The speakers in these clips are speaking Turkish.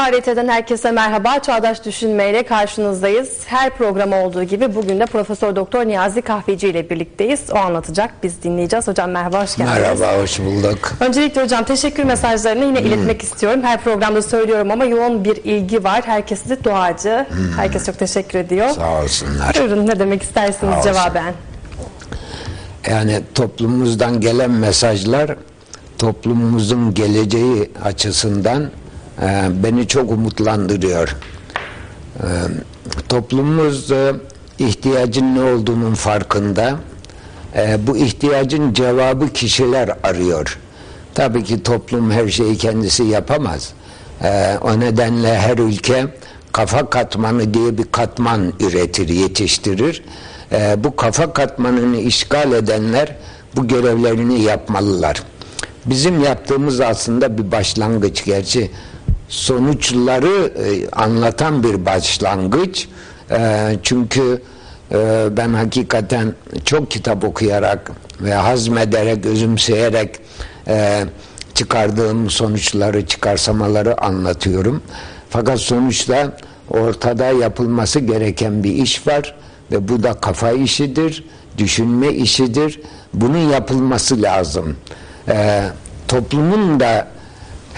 Faaliyet herkese merhaba. Çağdaş Düşünme ile karşınızdayız. Her program olduğu gibi bugün de Profesör Doktor Niyazi Kahveci ile birlikteyiz. O anlatacak. Biz dinleyeceğiz. Hocam merhaba, hoş geldiniz. Merhaba, hoş bulduk. Öncelikle hocam teşekkür mesajlarını yine hmm. iletmek istiyorum. Her programda söylüyorum ama yoğun bir ilgi var. Herkes de duacı. Hmm. Herkes çok teşekkür ediyor. Sağ olsunlar. Buyurun ne demek istersiniz cevaben? Yani toplumumuzdan gelen mesajlar toplumumuzun geleceği açısından beni çok umutlandırıyor. E, toplumumuz e, ihtiyacın ne olduğunun farkında. E, bu ihtiyacın cevabı kişiler arıyor. Tabii ki toplum her şeyi kendisi yapamaz. O nedenle her ülke kafa katmanı diye bir katman üretir, yetiştirir. Bu kafa katmanını işgal edenler bu görevlerini yapmalılar. Bizim yaptığımız aslında bir başlangıç gerçi sonuçları e, anlatan bir başlangıç. E, çünkü e, ben hakikaten çok kitap okuyarak ve hazmederek, özümseyerek çıkardığım sonuçları, çıkarsamaları anlatıyorum. Fakat sonuçta ortada yapılması gereken bir iş var ve bu da kafa işidir, düşünme işidir. Bunun yapılması lazım. Toplumun da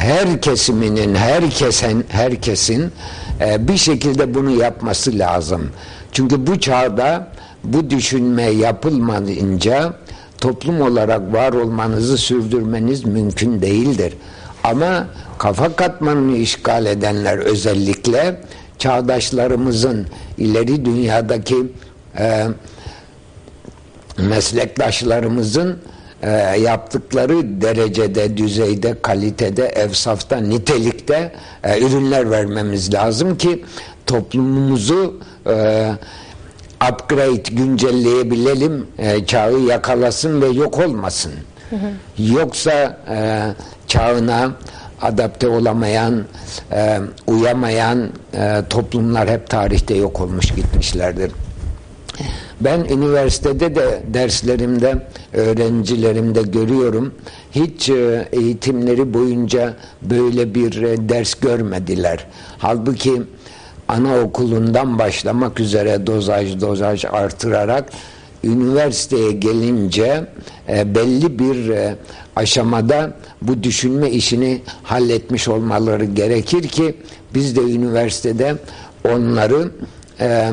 her kesiminin, herkesen, herkesin e, bir şekilde bunu yapması lazım. Çünkü bu çağda bu düşünme yapılmayınca toplum olarak var olmanızı sürdürmeniz mümkün değildir. Ama kafa katmanını işgal edenler özellikle çağdaşlarımızın ileri dünyadaki e, meslektaşlarımızın e, yaptıkları derecede, düzeyde, kalitede, evsafta, nitelikte e, ürünler vermemiz lazım ki toplumumuzu e, upgrade, güncelleyebilelim, e, çağı yakalasın ve yok olmasın. Hı hı. Yoksa e, çağına adapte olamayan, e, uyamayan e, toplumlar hep tarihte yok olmuş gitmişlerdir. Ben üniversitede de derslerimde, öğrencilerimde görüyorum. Hiç e, eğitimleri boyunca böyle bir e, ders görmediler. Halbuki anaokulundan başlamak üzere dozaj dozaj artırarak üniversiteye gelince e, belli bir aşamada bu düşünme işini halletmiş olmaları gerekir ki biz de üniversitede onları e,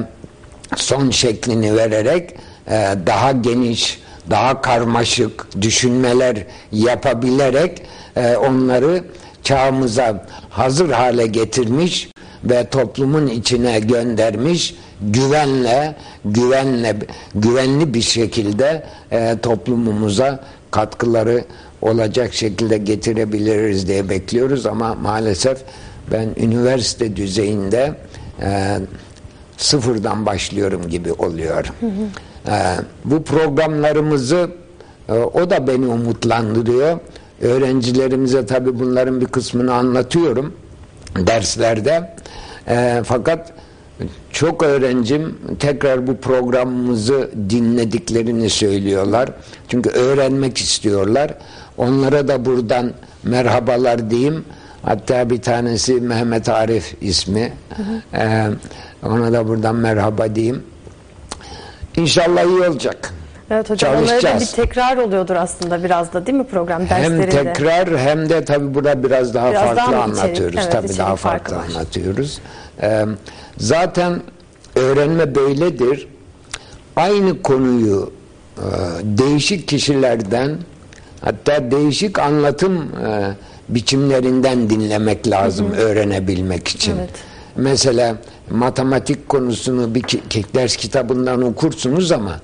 son şeklini vererek e, daha geniş, daha karmaşık düşünmeler yapabilerek e, onları çağımıza hazır hale getirmiş ve toplumun içine göndermiş güvenle güvenle güvenli bir şekilde e, toplumumuza katkıları olacak şekilde getirebiliriz diye bekliyoruz. Ama maalesef ben üniversite düzeyinde e, sıfırdan başlıyorum gibi oluyor. Hı hı. Ee, bu programlarımızı e, o da beni umutlandırıyor. Öğrencilerimize tabi bunların bir kısmını anlatıyorum derslerde. E, fakat çok öğrencim tekrar bu programımızı dinlediklerini söylüyorlar. Çünkü öğrenmek istiyorlar. Onlara da buradan merhabalar diyeyim. Hatta bir tanesi Mehmet Arif ismi. Hı hı. Ee, ona da buradan merhaba diyeyim. İnşallah iyi olacak. Evet hocam onlara da bir tekrar oluyordur aslında biraz da değil mi program derslerinde? Hem tekrar hem de tabi burada biraz daha biraz farklı daha anlatıyoruz. Evet, tabi daha farklı var. anlatıyoruz. Ee, zaten öğrenme böyledir. Aynı konuyu e, değişik kişilerden hatta değişik anlatım e, biçimlerinden dinlemek lazım hı hı. öğrenebilmek için. Evet. Mesela matematik konusunu bir ders kitabından okursunuz ama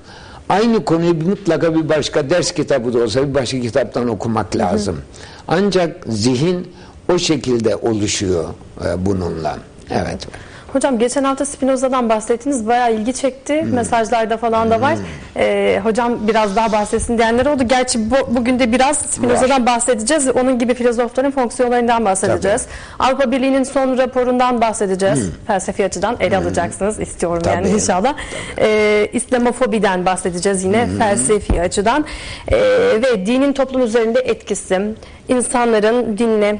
aynı konuyu mutlaka bir başka ders kitabı da olsa bir başka kitaptan okumak lazım. Hı hı. Ancak zihin o şekilde oluşuyor e, bununla. Evet. Hocam geçen hafta Spinoza'dan bahsettiniz. Bayağı ilgi çekti. Hmm. Mesajlarda falan da var. Hmm. Ee, hocam biraz daha bahsetsin diyenler oldu. Gerçi bu, bugün de biraz Spinoza'dan bahsedeceğiz. Onun gibi filozofların fonksiyonlarından bahsedeceğiz. Tabii. Avrupa Birliği'nin son raporundan bahsedeceğiz. Hmm. Felsefi açıdan ele hmm. alacaksınız. istiyorum Tabii. yani inşallah. Ee, İslamofobiden bahsedeceğiz yine hmm. felsefi açıdan. Ee, ve dinin toplum üzerinde etkisi, insanların dinle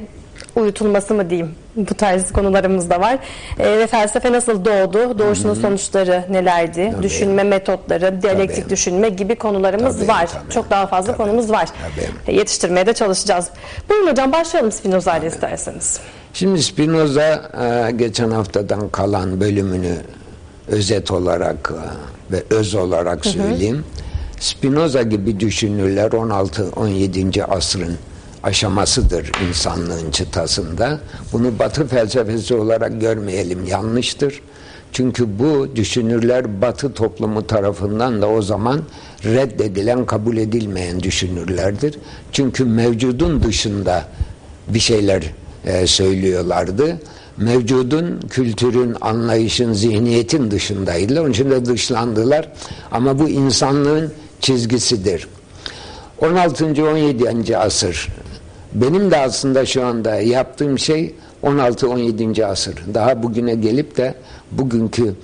uyutulması mı diyeyim bu tarz konularımız da var. E, ve felsefe nasıl doğdu? Doğuşunun Hı-hı. sonuçları nelerdi? Tabii. Düşünme metotları, diyalektik tabii. düşünme gibi konularımız tabii, var. Tabii. Çok daha fazla tabii. konumuz var. Tabii. E, yetiştirmeye de çalışacağız. Buyurun hocam başlayalım Spinoza ile isterseniz. Şimdi Spinoza e, geçen haftadan kalan bölümünü özet olarak e, ve öz olarak söyleyeyim. Hı hı. Spinoza gibi düşünürler 16-17. asrın aşamasıdır insanlığın çıtasında. Bunu batı felsefesi olarak görmeyelim yanlıştır. Çünkü bu düşünürler batı toplumu tarafından da o zaman reddedilen, kabul edilmeyen düşünürlerdir. Çünkü mevcudun dışında bir şeyler e, söylüyorlardı. Mevcudun, kültürün, anlayışın, zihniyetin dışındaydılar. Onun için de dışlandılar. Ama bu insanlığın çizgisidir. 16. 17. asır benim de aslında şu anda yaptığım şey 16-17. asır. Daha bugüne gelip de bugünkü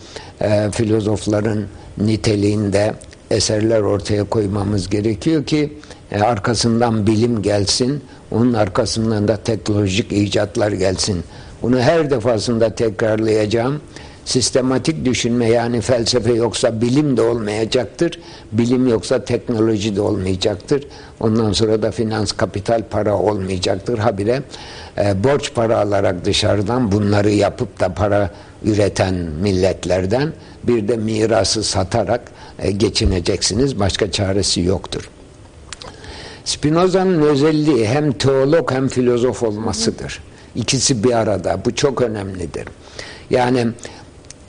e, filozofların niteliğinde eserler ortaya koymamız gerekiyor ki e, arkasından bilim gelsin, onun arkasından da teknolojik icatlar gelsin. Bunu her defasında tekrarlayacağım. Sistematik düşünme yani felsefe yoksa bilim de olmayacaktır. Bilim yoksa teknoloji de olmayacaktır. Ondan sonra da finans, kapital, para olmayacaktır. Habire e, borç para alarak dışarıdan bunları yapıp da para üreten milletlerden bir de mirası satarak e, geçineceksiniz. Başka çaresi yoktur. Spinoza'nın özelliği hem teolog hem filozof olmasıdır. İkisi bir arada. Bu çok önemlidir. Yani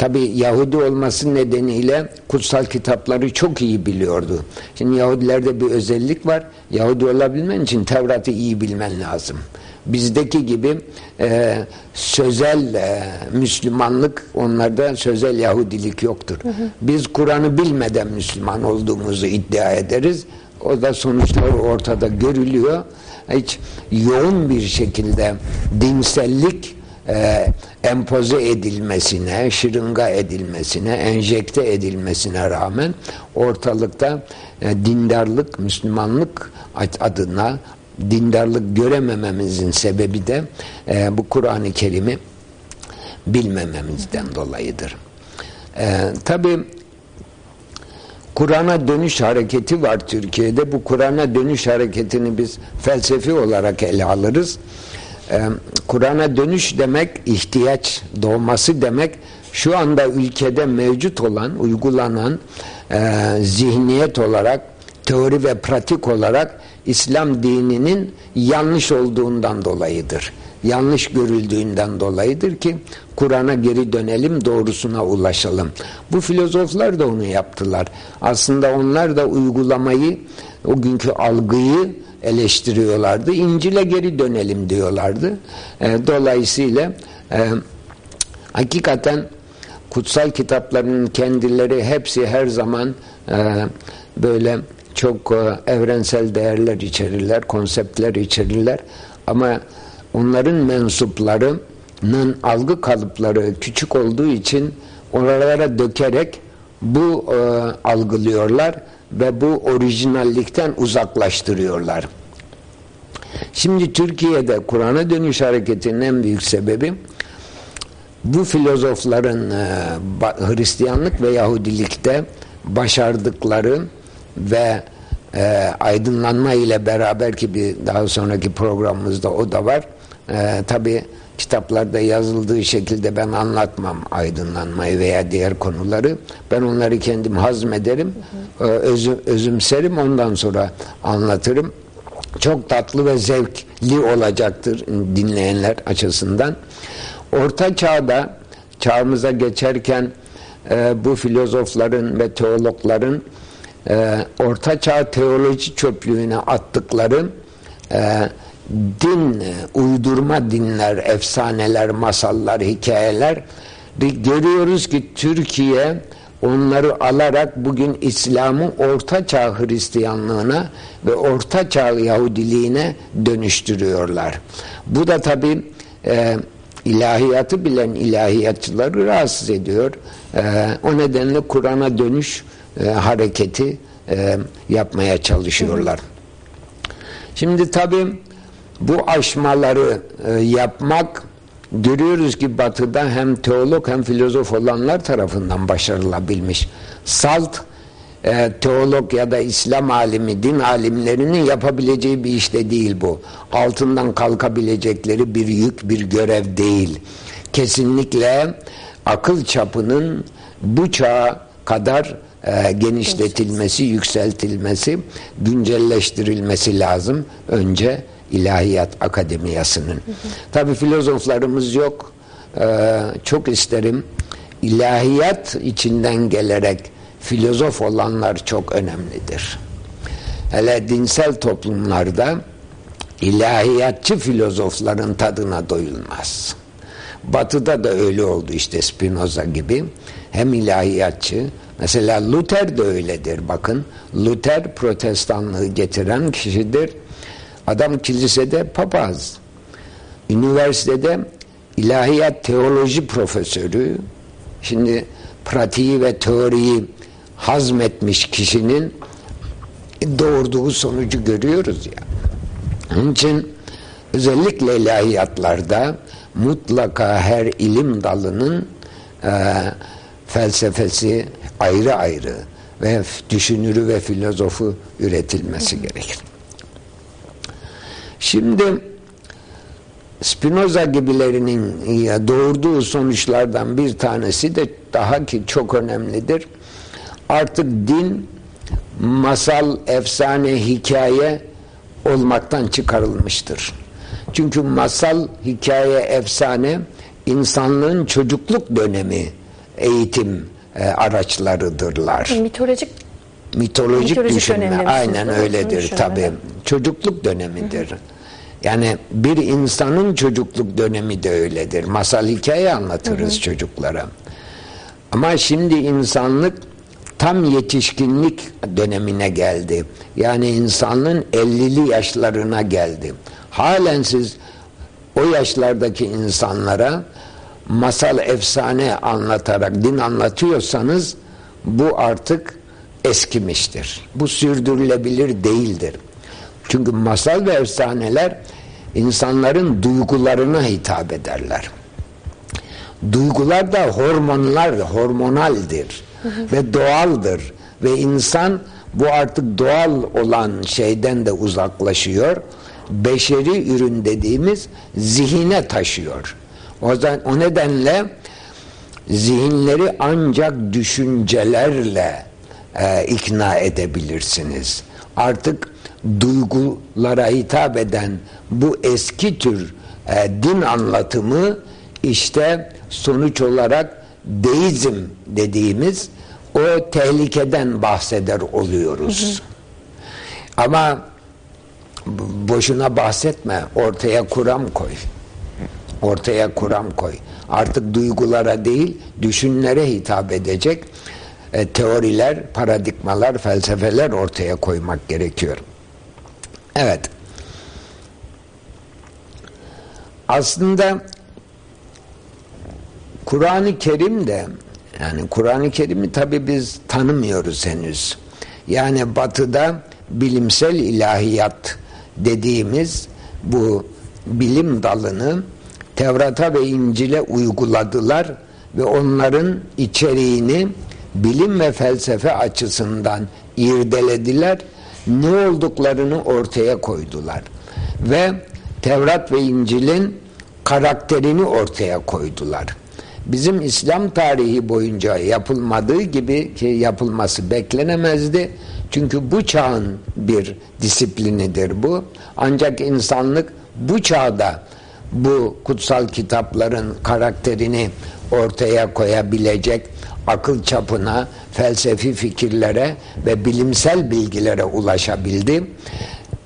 Tabi Yahudi olması nedeniyle kutsal kitapları çok iyi biliyordu. Şimdi Yahudilerde bir özellik var. Yahudi olabilmen için Tevrat'ı iyi bilmen lazım. Bizdeki gibi e, sözel e, Müslümanlık onlarda sözel Yahudilik yoktur. Hı hı. Biz Kur'an'ı bilmeden Müslüman olduğumuzu iddia ederiz. O da sonuçları ortada görülüyor. Hiç yoğun bir şekilde dinsellik e, empoze edilmesine, şırınga edilmesine, enjekte edilmesine rağmen ortalıkta e, dindarlık, Müslümanlık adına dindarlık göremememizin sebebi de e, bu Kur'an-ı Kerim'i bilmememizden dolayıdır. E, Tabi Kur'an'a dönüş hareketi var Türkiye'de. Bu Kur'an'a dönüş hareketini biz felsefi olarak ele alırız. Kur'an'a dönüş demek ihtiyaç doğması demek şu anda ülkede mevcut olan uygulanan e, zihniyet olarak teori ve pratik olarak İslam dininin yanlış olduğundan dolayıdır. Yanlış görüldüğünden dolayıdır ki Kur'an'a geri dönelim doğrusuna ulaşalım. Bu filozoflar da onu yaptılar. Aslında onlar da uygulamayı o günkü algıyı eleştiriyorlardı. İncil'e geri dönelim diyorlardı. E, dolayısıyla e, hakikaten kutsal kitapların kendileri hepsi her zaman e, böyle çok evrensel değerler içerirler, konseptler içerirler. Ama onların mensuplarının algı kalıpları küçük olduğu için oralara dökerek bu e, algılıyorlar ve bu orijinallikten uzaklaştırıyorlar. Şimdi Türkiye'de Kur'an'a dönüş hareketinin en büyük sebebi bu filozofların e, Hristiyanlık ve Yahudilikte başardıkları ve e, aydınlanma ile beraber ki bir daha sonraki programımızda o da var. E, Tabi kitaplarda yazıldığı şekilde ben anlatmam aydınlanmayı veya diğer konuları. Ben onları kendim hazmederim. E, özüm, özümserim ondan sonra anlatırım. Çok tatlı ve zevkli olacaktır dinleyenler açısından. Orta çağda çağımıza geçerken e, bu filozofların ve teologların e, orta çağ teoloji çöplüğüne attıkları e, din, uydurma dinler, efsaneler, masallar, hikayeler görüyoruz ki Türkiye onları alarak bugün İslam'ı Orta Çağ Hristiyanlığına ve Orta Çağ Yahudiliğine dönüştürüyorlar. Bu da tabi e, ilahiyatı bilen ilahiyatçıları rahatsız ediyor. E, o nedenle Kur'an'a dönüş e, hareketi e, yapmaya çalışıyorlar. Şimdi tabi bu aşmaları e, yapmak görüyoruz ki batıda hem teolog hem filozof olanlar tarafından başarılabilmiş. Salt e, teolog ya da İslam alimi, din alimlerinin yapabileceği bir iş de değil bu. Altından kalkabilecekleri bir yük, bir görev değil. Kesinlikle akıl çapının bu çağa kadar e, genişletilmesi, yükseltilmesi, güncelleştirilmesi lazım. Önce İlahiyat Akademiyası'nın. Tabi filozoflarımız yok. Ee, çok isterim. İlahiyat içinden gelerek filozof olanlar çok önemlidir. Hele dinsel toplumlarda ilahiyatçı filozofların tadına doyulmaz. Batı'da da öyle oldu işte Spinoza gibi. Hem ilahiyatçı, mesela Luther de öyledir bakın. Luther protestanlığı getiren kişidir Adam kilisede papaz. Üniversitede ilahiyat teoloji profesörü. Şimdi pratiği ve teoriyi hazmetmiş kişinin doğurduğu sonucu görüyoruz ya. Onun için özellikle ilahiyatlarda mutlaka her ilim dalının e, felsefesi ayrı ayrı ve düşünürü ve filozofu üretilmesi gerekir. Şimdi Spinoza gibilerinin doğurduğu sonuçlardan bir tanesi de daha ki çok önemlidir. Artık din masal, efsane, hikaye olmaktan çıkarılmıştır. Çünkü masal, hikaye, efsane insanlığın çocukluk dönemi eğitim e, araçlarıdırlar. Mitolojik mitolojik, mitolojik düşünme aynen öyledir tabi. Çocukluk dönemidir. Hı. Yani bir insanın çocukluk dönemi de öyledir. Masal hikaye anlatırız hı hı. çocuklara. Ama şimdi insanlık tam yetişkinlik dönemine geldi. Yani insanlığın 50'li yaşlarına geldi. Halen siz o yaşlardaki insanlara masal efsane anlatarak din anlatıyorsanız bu artık eskimiştir. Bu sürdürülebilir değildir. Çünkü masal ve efsaneler insanların duygularına hitap ederler. Duygular da hormonlar, hormonaldir ve doğaldır ve insan bu artık doğal olan şeyden de uzaklaşıyor. Beşeri ürün dediğimiz zihine taşıyor. O, zaman, o nedenle zihinleri ancak düşüncelerle e, ikna edebilirsiniz. Artık duygulara hitap eden bu eski tür e, din anlatımı işte sonuç olarak deizm dediğimiz o tehlikeden bahseder oluyoruz. Hı hı. Ama boşuna bahsetme. Ortaya kuram koy. Ortaya kuram koy. Artık duygulara değil, düşünlere hitap edecek e, teoriler, paradigmalar, felsefeler ortaya koymak gerekiyor. Evet. Aslında Kur'an-ı Kerim de yani Kur'an-ı Kerim'i tabi biz tanımıyoruz henüz. Yani batıda bilimsel ilahiyat dediğimiz bu bilim dalını Tevrat'a ve İncil'e uyguladılar ve onların içeriğini bilim ve felsefe açısından irdelediler. Ne olduklarını ortaya koydular. Ve Tevrat ve İncil'in karakterini ortaya koydular. Bizim İslam tarihi boyunca yapılmadığı gibi ki yapılması beklenemezdi. Çünkü bu çağın bir disiplinidir bu. Ancak insanlık bu çağda bu kutsal kitapların karakterini ortaya koyabilecek akıl çapına, felsefi fikirlere ve bilimsel bilgilere ulaşabildi.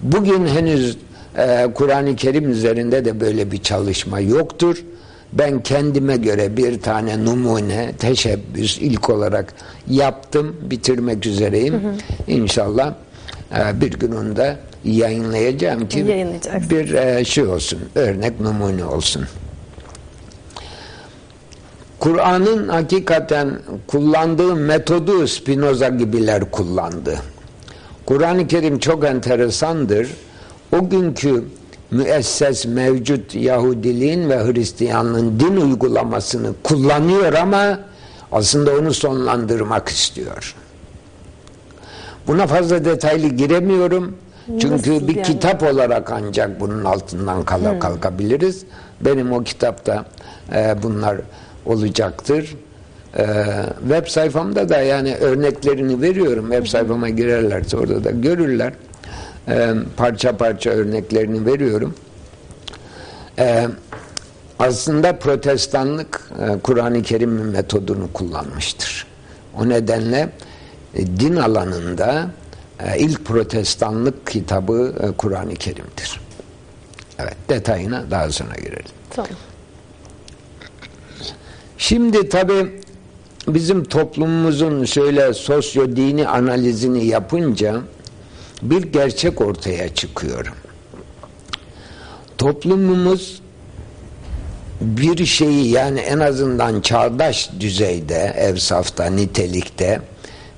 Bugün henüz e, Kur'an-ı Kerim üzerinde de böyle bir çalışma yoktur. Ben kendime göre bir tane numune, teşebbüs ilk olarak yaptım, bitirmek üzereyim. Hı hı. İnşallah e, bir gün onu da yayınlayacağım ki bir e, şey olsun, örnek numune olsun. Kur'an'ın hakikaten kullandığı metodu Spinoza gibiler kullandı. Kur'an-ı Kerim çok enteresandır. O günkü müesses mevcut Yahudiliğin ve Hristiyanlığın din uygulamasını kullanıyor ama aslında onu sonlandırmak istiyor. Buna fazla detaylı giremiyorum. Çünkü Nasıl bir yani? kitap olarak ancak bunun altından hmm. kalkabiliriz. Benim o kitapta e, bunlar olacaktır. E, web sayfamda da yani örneklerini veriyorum. Web sayfama girerlerse orada da görürler. E, parça parça örneklerini veriyorum. E, aslında protestanlık e, Kur'an-ı Kerim metodunu kullanmıştır. O nedenle e, din alanında e, ilk protestanlık kitabı Kur'an-ı Kerim'dir. Evet, detayına daha sonra girelim. Tamam. Şimdi tabi bizim toplumumuzun şöyle sosyo-dini analizini yapınca bir gerçek ortaya çıkıyor. Toplumumuz bir şeyi yani en azından çağdaş düzeyde, evsafta, nitelikte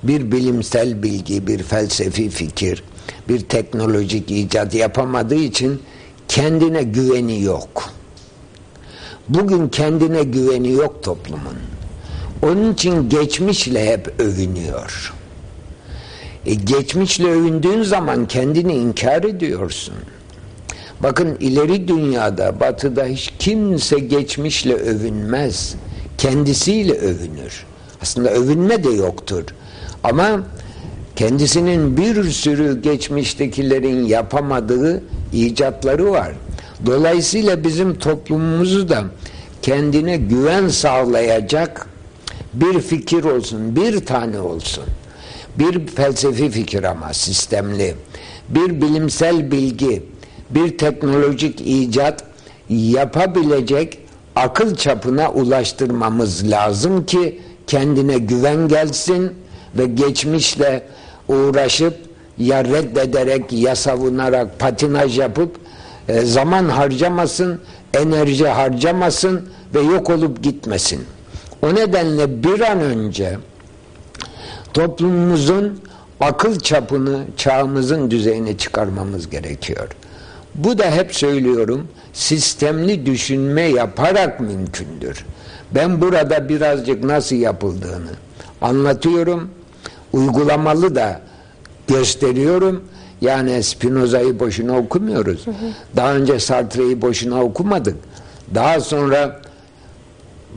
bir bilimsel bilgi, bir felsefi fikir, bir teknolojik icat yapamadığı için kendine güveni yok. Bugün kendine güveni yok toplumun. Onun için geçmişle hep övünüyor. E geçmişle övündüğün zaman kendini inkar ediyorsun. Bakın ileri dünyada, batıda hiç kimse geçmişle övünmez. Kendisiyle övünür. Aslında övünme de yoktur. Ama kendisinin bir sürü geçmiştekilerin yapamadığı icatları var. Dolayısıyla bizim toplumumuzu da kendine güven sağlayacak bir fikir olsun, bir tane olsun. Bir felsefi fikir ama sistemli. Bir bilimsel bilgi, bir teknolojik icat yapabilecek akıl çapına ulaştırmamız lazım ki kendine güven gelsin ve geçmişle uğraşıp ya reddederek ya savunarak patinaj yapıp e, zaman harcamasın, enerji harcamasın ve yok olup gitmesin. O nedenle bir an önce toplumumuzun akıl çapını çağımızın düzeyine çıkarmamız gerekiyor. Bu da hep söylüyorum sistemli düşünme yaparak mümkündür. Ben burada birazcık nasıl yapıldığını anlatıyorum uygulamalı da gösteriyorum. Yani Spinoza'yı boşuna okumuyoruz. Daha önce Sartre'yi boşuna okumadık. Daha sonra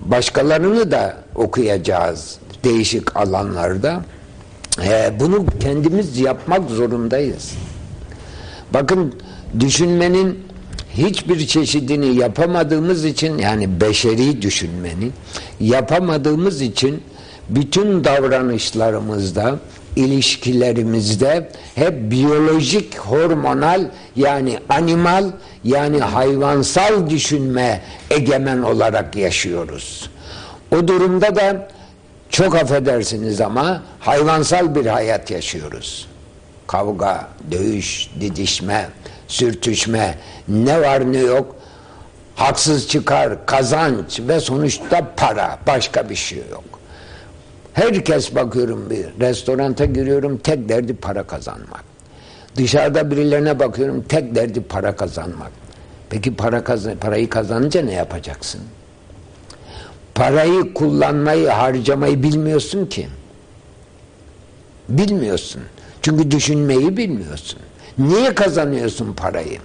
başkalarını da okuyacağız değişik alanlarda. Ee, bunu kendimiz yapmak zorundayız. Bakın düşünmenin hiçbir çeşidini yapamadığımız için yani beşeri düşünmenin yapamadığımız için bütün davranışlarımızda, ilişkilerimizde hep biyolojik, hormonal yani animal yani hayvansal düşünme egemen olarak yaşıyoruz. O durumda da çok affedersiniz ama hayvansal bir hayat yaşıyoruz. Kavga, dövüş, didişme, sürtüşme ne var ne yok haksız çıkar, kazanç ve sonuçta para başka bir şey yok. Herkes bakıyorum bir restoranta giriyorum tek derdi para kazanmak. Dışarıda birilerine bakıyorum tek derdi para kazanmak. Peki para kazan parayı kazanınca ne yapacaksın? Parayı kullanmayı, harcamayı bilmiyorsun ki. Bilmiyorsun. Çünkü düşünmeyi bilmiyorsun. Niye kazanıyorsun parayı?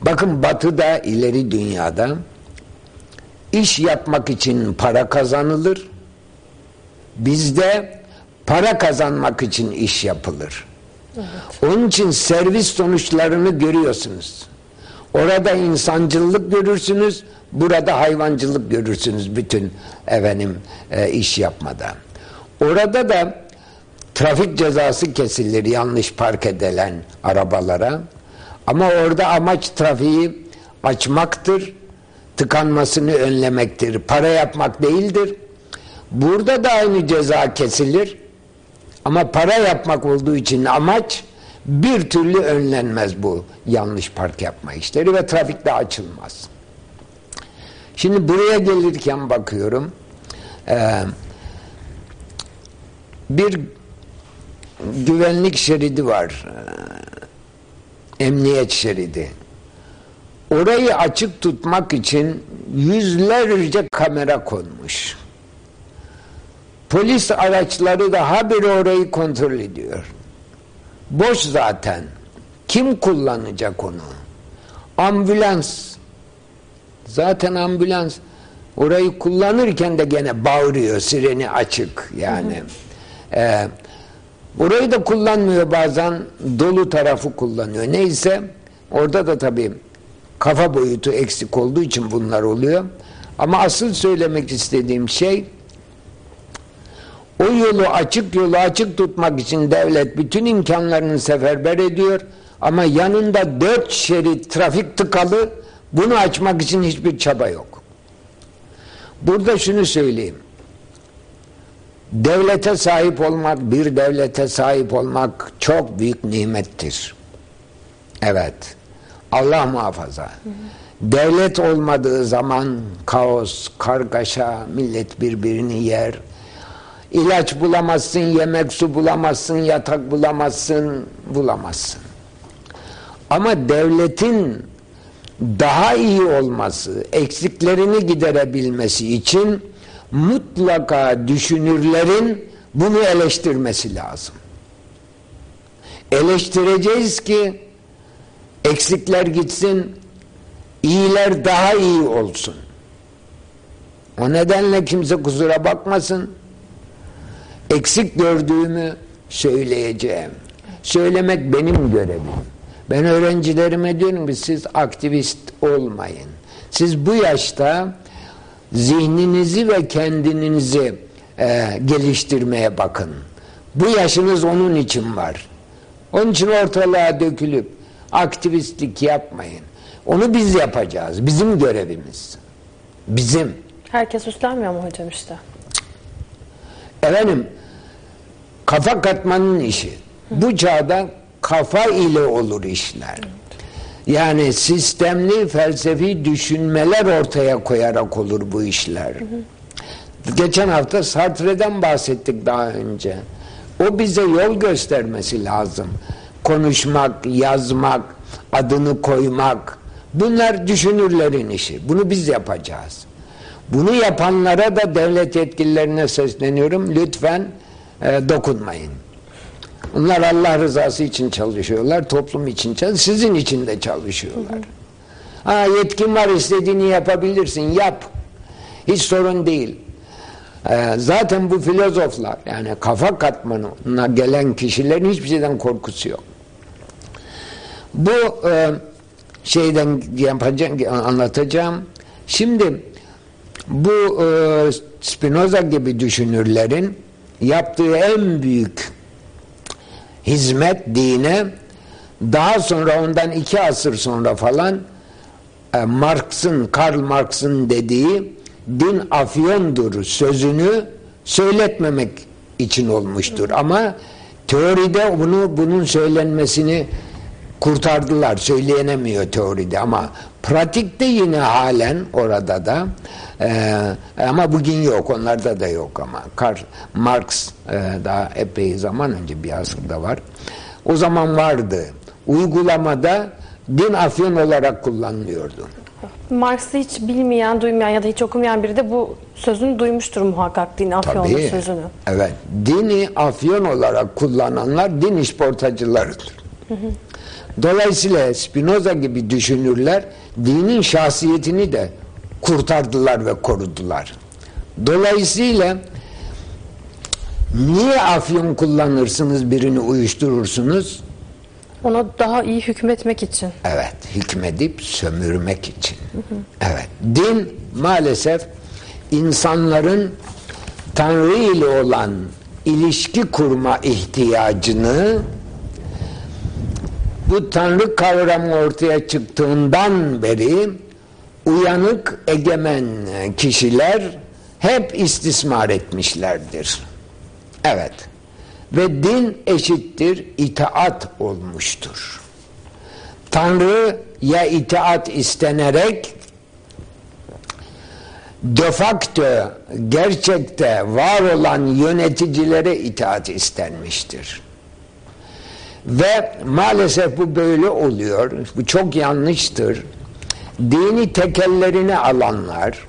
Bakın batıda, ileri dünyada iş yapmak için para kazanılır. Bizde para kazanmak için iş yapılır. Evet. Onun için servis sonuçlarını görüyorsunuz. Orada insancılık görürsünüz, burada hayvancılık görürsünüz bütün efendim e, iş yapmada. Orada da trafik cezası kesilir yanlış park edilen arabalara. Ama orada amaç trafiği açmaktır tıkanmasını önlemektir. Para yapmak değildir. Burada da aynı ceza kesilir. Ama para yapmak olduğu için amaç bir türlü önlenmez bu yanlış park yapma işleri ve trafikte açılmaz. Şimdi buraya gelirken bakıyorum e, bir güvenlik şeridi var. Emniyet şeridi. Orayı açık tutmak için yüzlerce kamera konmuş. Polis araçları da haberi orayı kontrol ediyor. Boş zaten. Kim kullanacak onu? Ambulans. Zaten ambulans orayı kullanırken de gene bağırıyor. Sireni açık yani. Ee, orayı da kullanmıyor bazen. Dolu tarafı kullanıyor. Neyse orada da tabii kafa boyutu eksik olduğu için bunlar oluyor. Ama asıl söylemek istediğim şey o yolu açık yolu açık tutmak için devlet bütün imkanlarını seferber ediyor ama yanında dört şerit trafik tıkalı bunu açmak için hiçbir çaba yok. Burada şunu söyleyeyim. Devlete sahip olmak, bir devlete sahip olmak çok büyük nimettir. Evet. Allah muhafaza. Hı hı. Devlet olmadığı zaman kaos, kargaşa, millet birbirini yer. İlaç bulamazsın, yemek su bulamazsın, yatak bulamazsın, bulamazsın. Ama devletin daha iyi olması, eksiklerini giderebilmesi için mutlaka düşünürlerin bunu eleştirmesi lazım. Eleştireceğiz ki eksikler gitsin, iyiler daha iyi olsun. O nedenle kimse kusura bakmasın. Eksik gördüğümü söyleyeceğim. Söylemek benim görevim. Ben öğrencilerime diyorum ki siz aktivist olmayın. Siz bu yaşta zihninizi ve kendinizi e, geliştirmeye bakın. Bu yaşınız onun için var. Onun için ortalığa dökülüp aktivistlik yapmayın. Onu biz yapacağız. Bizim görevimiz. Bizim. Herkes üstlenmiyor mu hocam işte? Efendim kafa katmanın işi. Bu çağda kafa ile olur işler. Yani sistemli felsefi düşünmeler ortaya koyarak olur bu işler. Geçen hafta Sartre'den bahsettik daha önce. O bize yol göstermesi lazım. Konuşmak, yazmak, adını koymak. Bunlar düşünürlerin işi. Bunu biz yapacağız. Bunu yapanlara da devlet yetkililerine sesleniyorum. Lütfen e, dokunmayın. Onlar Allah rızası için çalışıyorlar, toplum için çalışıyorlar, sizin için de çalışıyorlar. Hı hı. Ha yetkin var istediğini yapabilirsin, yap. Hiç sorun değil. Ee, zaten bu filozoflar yani kafa katmanına gelen kişilerin hiçbir şeyden korkusu yok. Bu e, şeyden yapacağım, anlatacağım. Şimdi bu e, Spinoza gibi düşünürlerin yaptığı en büyük hizmet dine daha sonra ondan iki asır sonra falan e, Marx'ın, Karl Marx'ın dediği din afyondur sözünü söyletmemek için olmuştur. Ama teoride bunu bunun söylenmesini kurtardılar. Söyleyenemiyor teoride ama pratikte yine halen orada da e, ama bugün yok. Onlarda da yok ama. Karl Marx e, daha epey zaman önce bir asırda var. O zaman vardı. Uygulamada din afyon olarak kullanılıyordu. Marx'ı hiç bilmeyen, duymayan ya da hiç okumayan biri de bu sözünü duymuştur muhakkak din afyonlu Tabii, sözünü. Evet. Dini afyon olarak kullananlar din işportacılarıdır. Hı hı. Dolayısıyla Spinoza gibi düşünürler dinin şahsiyetini de kurtardılar ve korudular. Dolayısıyla niye afyon kullanırsınız birini uyuşturursunuz? Ona daha iyi hükmetmek için. Evet, hükmedip sömürmek için. Hı hı. Evet, din maalesef insanların Tanrı ile olan ilişki kurma ihtiyacını bu Tanrı kavramı ortaya çıktığından beri uyanık egemen kişiler hep istismar etmişlerdir. Evet. Ve din eşittir itaat olmuştur. Tanrı ya itaat istenerek de facto gerçekte var olan yöneticilere itaat istenmiştir. Ve maalesef bu böyle oluyor. Bu çok yanlıştır. Dini tekellerine alanlar,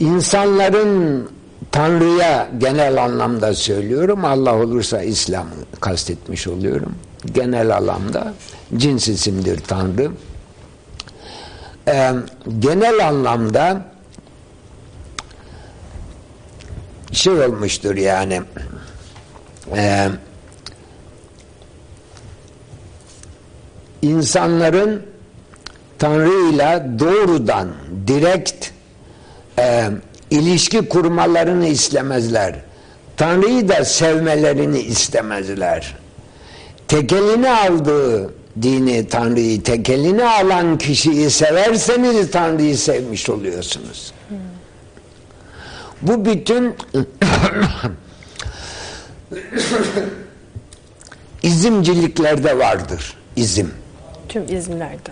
insanların Tanrı'ya genel anlamda söylüyorum. Allah olursa İslam'ı kastetmiş oluyorum. Genel anlamda cins isimdir Tanrı. Ee, genel anlamda şey olmuştur yani e, insanların Tanrı ile doğrudan direkt e, ilişki kurmalarını istemezler. Tanrı'yı da sevmelerini istemezler. Tekelini aldığı dini Tanrı'yı tekelini alan kişiyi severseniz Tanrı'yı sevmiş oluyorsunuz. Bu bütün izimciliklerde vardır. İzim. Tüm izimlerde.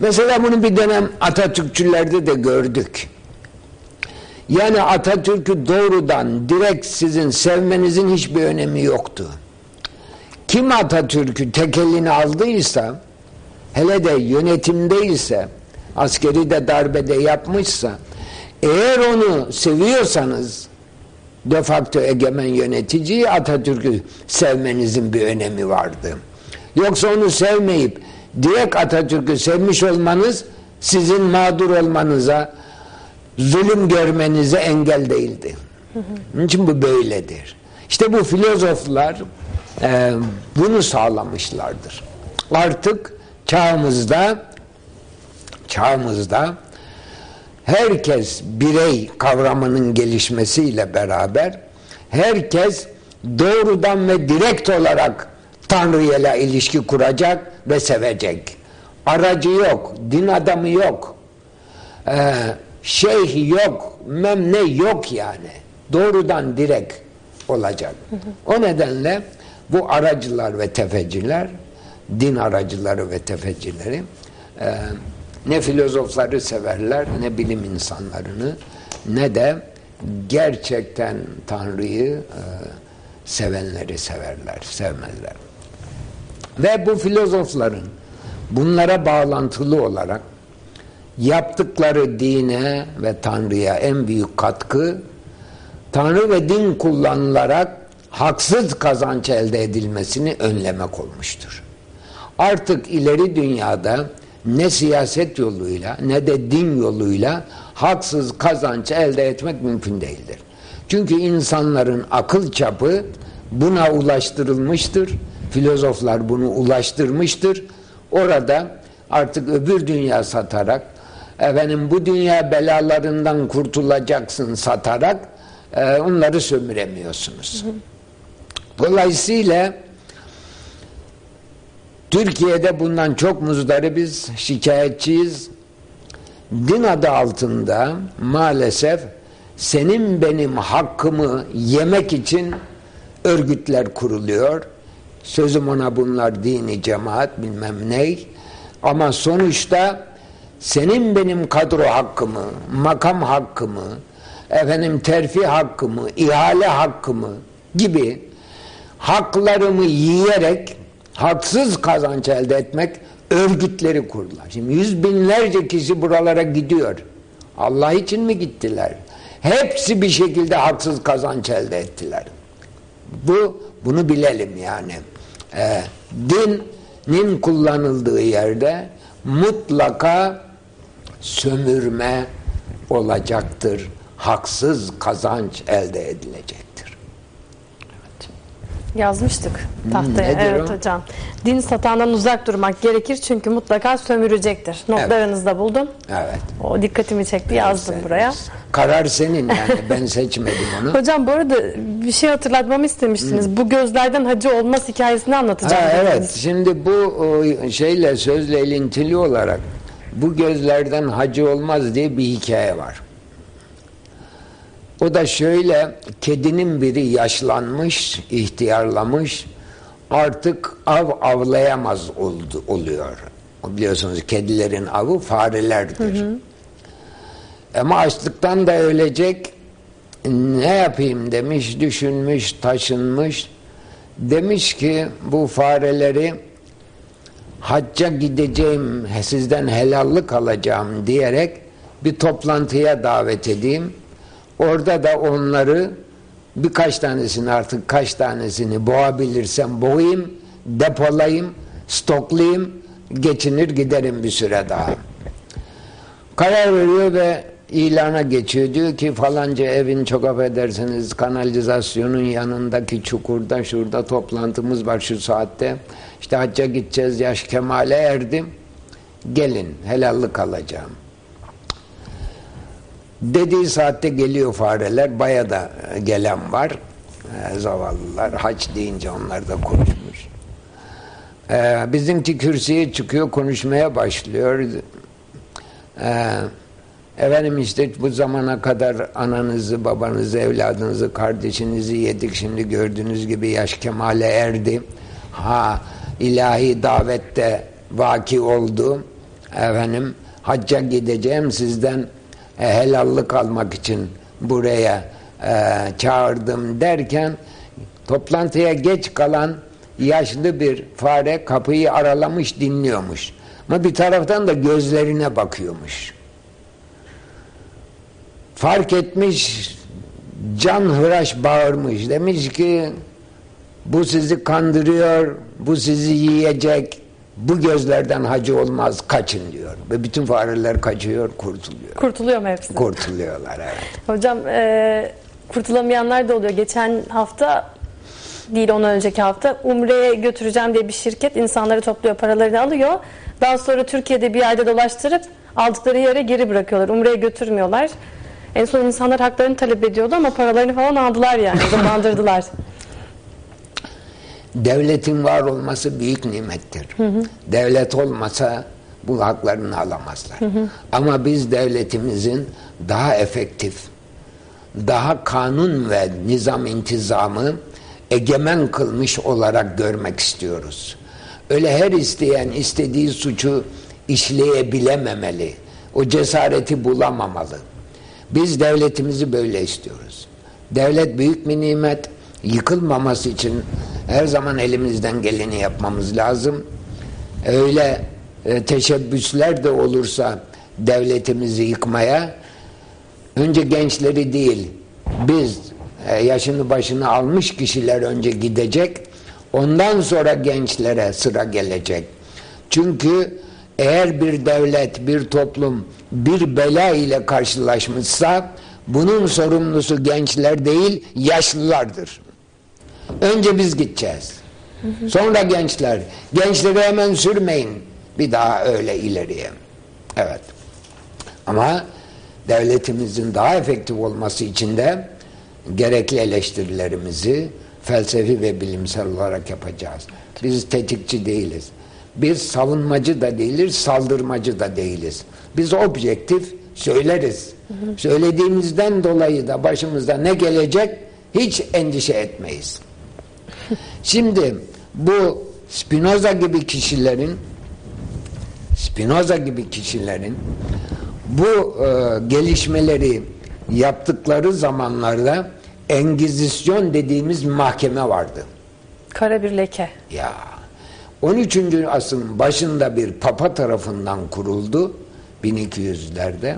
Mesela bunu bir dönem Atatürkçülerde de gördük. Yani Atatürk'ü doğrudan direkt sizin sevmenizin hiçbir önemi yoktu. Kim Atatürk'ü tek eline aldıysa hele de yönetimdeyse askeri de darbede yapmışsa eğer onu seviyorsanız de egemen yöneticiyi Atatürk'ü sevmenizin bir önemi vardı. Yoksa onu sevmeyip direkt Atatürk'ü sevmiş olmanız sizin mağdur olmanıza zulüm görmenize engel değildi. Onun için bu böyledir. İşte bu filozoflar e, bunu sağlamışlardır. Artık çağımızda çağımızda herkes birey kavramının gelişmesiyle beraber herkes doğrudan ve direkt olarak Tanrı ile ilişki kuracak ve sevecek. Aracı yok, din adamı yok, ee, şeyh yok, memne yok yani. Doğrudan direkt olacak. O nedenle bu aracılar ve tefeciler, din aracıları ve tefecileri e, ne filozofları severler, ne bilim insanlarını, ne de gerçekten Tanrı'yı e, sevenleri severler, sevmezler. Ve bu filozofların bunlara bağlantılı olarak yaptıkları dine ve Tanrı'ya en büyük katkı Tanrı ve din kullanılarak haksız kazanç elde edilmesini önlemek olmuştur. Artık ileri dünyada ne siyaset yoluyla ne de din yoluyla haksız kazanç elde etmek mümkün değildir. Çünkü insanların akıl çapı buna ulaştırılmıştır. Filozoflar bunu ulaştırmıştır. Orada artık öbür dünya satarak efendim bu dünya belalarından kurtulacaksın satarak e, onları sömüremiyorsunuz. Dolayısıyla Türkiye'de bundan çok muzdaribiz, şikayetçiyiz. Din adı altında maalesef senin benim hakkımı yemek için örgütler kuruluyor. Sözüm ona bunlar dini cemaat bilmem ney. Ama sonuçta senin benim kadro hakkımı, makam hakkımı, efendim terfi hakkımı, ihale hakkımı gibi haklarımı yiyerek haksız kazanç elde etmek örgütleri kurdular. Şimdi yüz binlerce kişi buralara gidiyor. Allah için mi gittiler? Hepsi bir şekilde haksız kazanç elde ettiler. Bu bunu bilelim yani. Ee, dinin kullanıldığı yerde mutlaka sömürme olacaktır. Haksız kazanç elde edilecek. Yazmıştık tahtaya. Hmm, evet o? hocam. Din satandan uzak durmak gerekir çünkü mutlaka sömürecektir. Notlarınızda evet. buldum. Evet. O dikkatimi çekti yazdım evet, buraya. Karar senin yani ben seçmedim onu. Hocam bu arada bir şey hatırlatmamı istemiştiniz. Hmm. Bu gözlerden hacı olmaz hikayesini anlatacağım. Ha, evet şimdi bu şeyle sözle ilintili olarak bu gözlerden hacı olmaz diye bir hikaye var. O da şöyle kedinin biri yaşlanmış, ihtiyarlamış artık av avlayamaz oldu, oluyor. Biliyorsunuz kedilerin avı farelerdir. Hı hı. Ama açlıktan da ölecek ne yapayım demiş, düşünmüş, taşınmış. Demiş ki bu fareleri hacca gideceğim, sizden helallik alacağım diyerek bir toplantıya davet edeyim. Orada da onları birkaç tanesini artık kaç tanesini boğabilirsem boğayım, depolayayım, stoklayayım, geçinir giderim bir süre daha. Karar veriyor ve ilana geçiyor. Diyor ki falanca evin çok affedersiniz kanalizasyonun yanındaki çukurda şurada toplantımız var şu saatte. İşte hacca gideceğiz yaş kemale erdim. Gelin helallik alacağım. Dediği saatte geliyor fareler. Baya da gelen var. E, zavallılar. Haç deyince onlar da konuşmuş. E, bizimki kürsüye çıkıyor konuşmaya başlıyor. Eee Efendim işte bu zamana kadar ananızı, babanızı, evladınızı, kardeşinizi yedik. Şimdi gördüğünüz gibi yaş kemale erdi. Ha ilahi davette vaki oldu. Efendim hacca gideceğim sizden e, helallik almak için buraya e, çağırdım derken toplantıya geç kalan yaşlı bir fare kapıyı aralamış dinliyormuş. Ama bir taraftan da gözlerine bakıyormuş. Fark etmiş can hıraş bağırmış. Demiş ki bu sizi kandırıyor bu sizi yiyecek bu gözlerden hacı olmaz kaçın diyor. Ve bütün fareler kaçıyor kurtuluyor. Kurtuluyor mu hepsi? Kurtuluyorlar evet. Hocam e, kurtulamayanlar da oluyor. Geçen hafta değil ondan önceki hafta Umre'ye götüreceğim diye bir şirket insanları topluyor paralarını alıyor. Daha sonra Türkiye'de bir yerde dolaştırıp aldıkları yere geri bırakıyorlar. Umre'ye götürmüyorlar. En son insanlar haklarını talep ediyordu ama paralarını falan aldılar yani. Zamandırdılar. Devletin var olması büyük nimettir. Hı hı. Devlet olmasa bu haklarını alamazlar. Hı hı. Ama biz devletimizin daha efektif, daha kanun ve nizam intizamı egemen kılmış olarak görmek istiyoruz. Öyle her isteyen istediği suçu işleyebilememeli. O cesareti bulamamalı. Biz devletimizi böyle istiyoruz. Devlet büyük bir nimet. Yıkılmaması için her zaman elimizden geleni yapmamız lazım. Öyle e, teşebbüsler de olursa devletimizi yıkmaya önce gençleri değil biz e, yaşını başını almış kişiler önce gidecek ondan sonra gençlere sıra gelecek. Çünkü eğer bir devlet, bir toplum bir bela ile karşılaşmışsa bunun sorumlusu gençler değil yaşlılardır. Önce biz gideceğiz. Sonra gençler. Gençleri hemen sürmeyin. Bir daha öyle ileriye. Evet. Ama devletimizin daha efektif olması için de gerekli eleştirilerimizi felsefi ve bilimsel olarak yapacağız. Biz tetikçi değiliz. Biz savunmacı da değiliz, saldırmacı da değiliz. Biz objektif söyleriz. Söylediğimizden dolayı da başımızda ne gelecek hiç endişe etmeyiz. Şimdi bu Spinoza gibi kişilerin Spinoza gibi kişilerin bu e, gelişmeleri yaptıkları zamanlarda Engizisyon dediğimiz mahkeme vardı. Kara bir leke. Ya 13. asrın başında bir papa tarafından kuruldu 1200'lerde.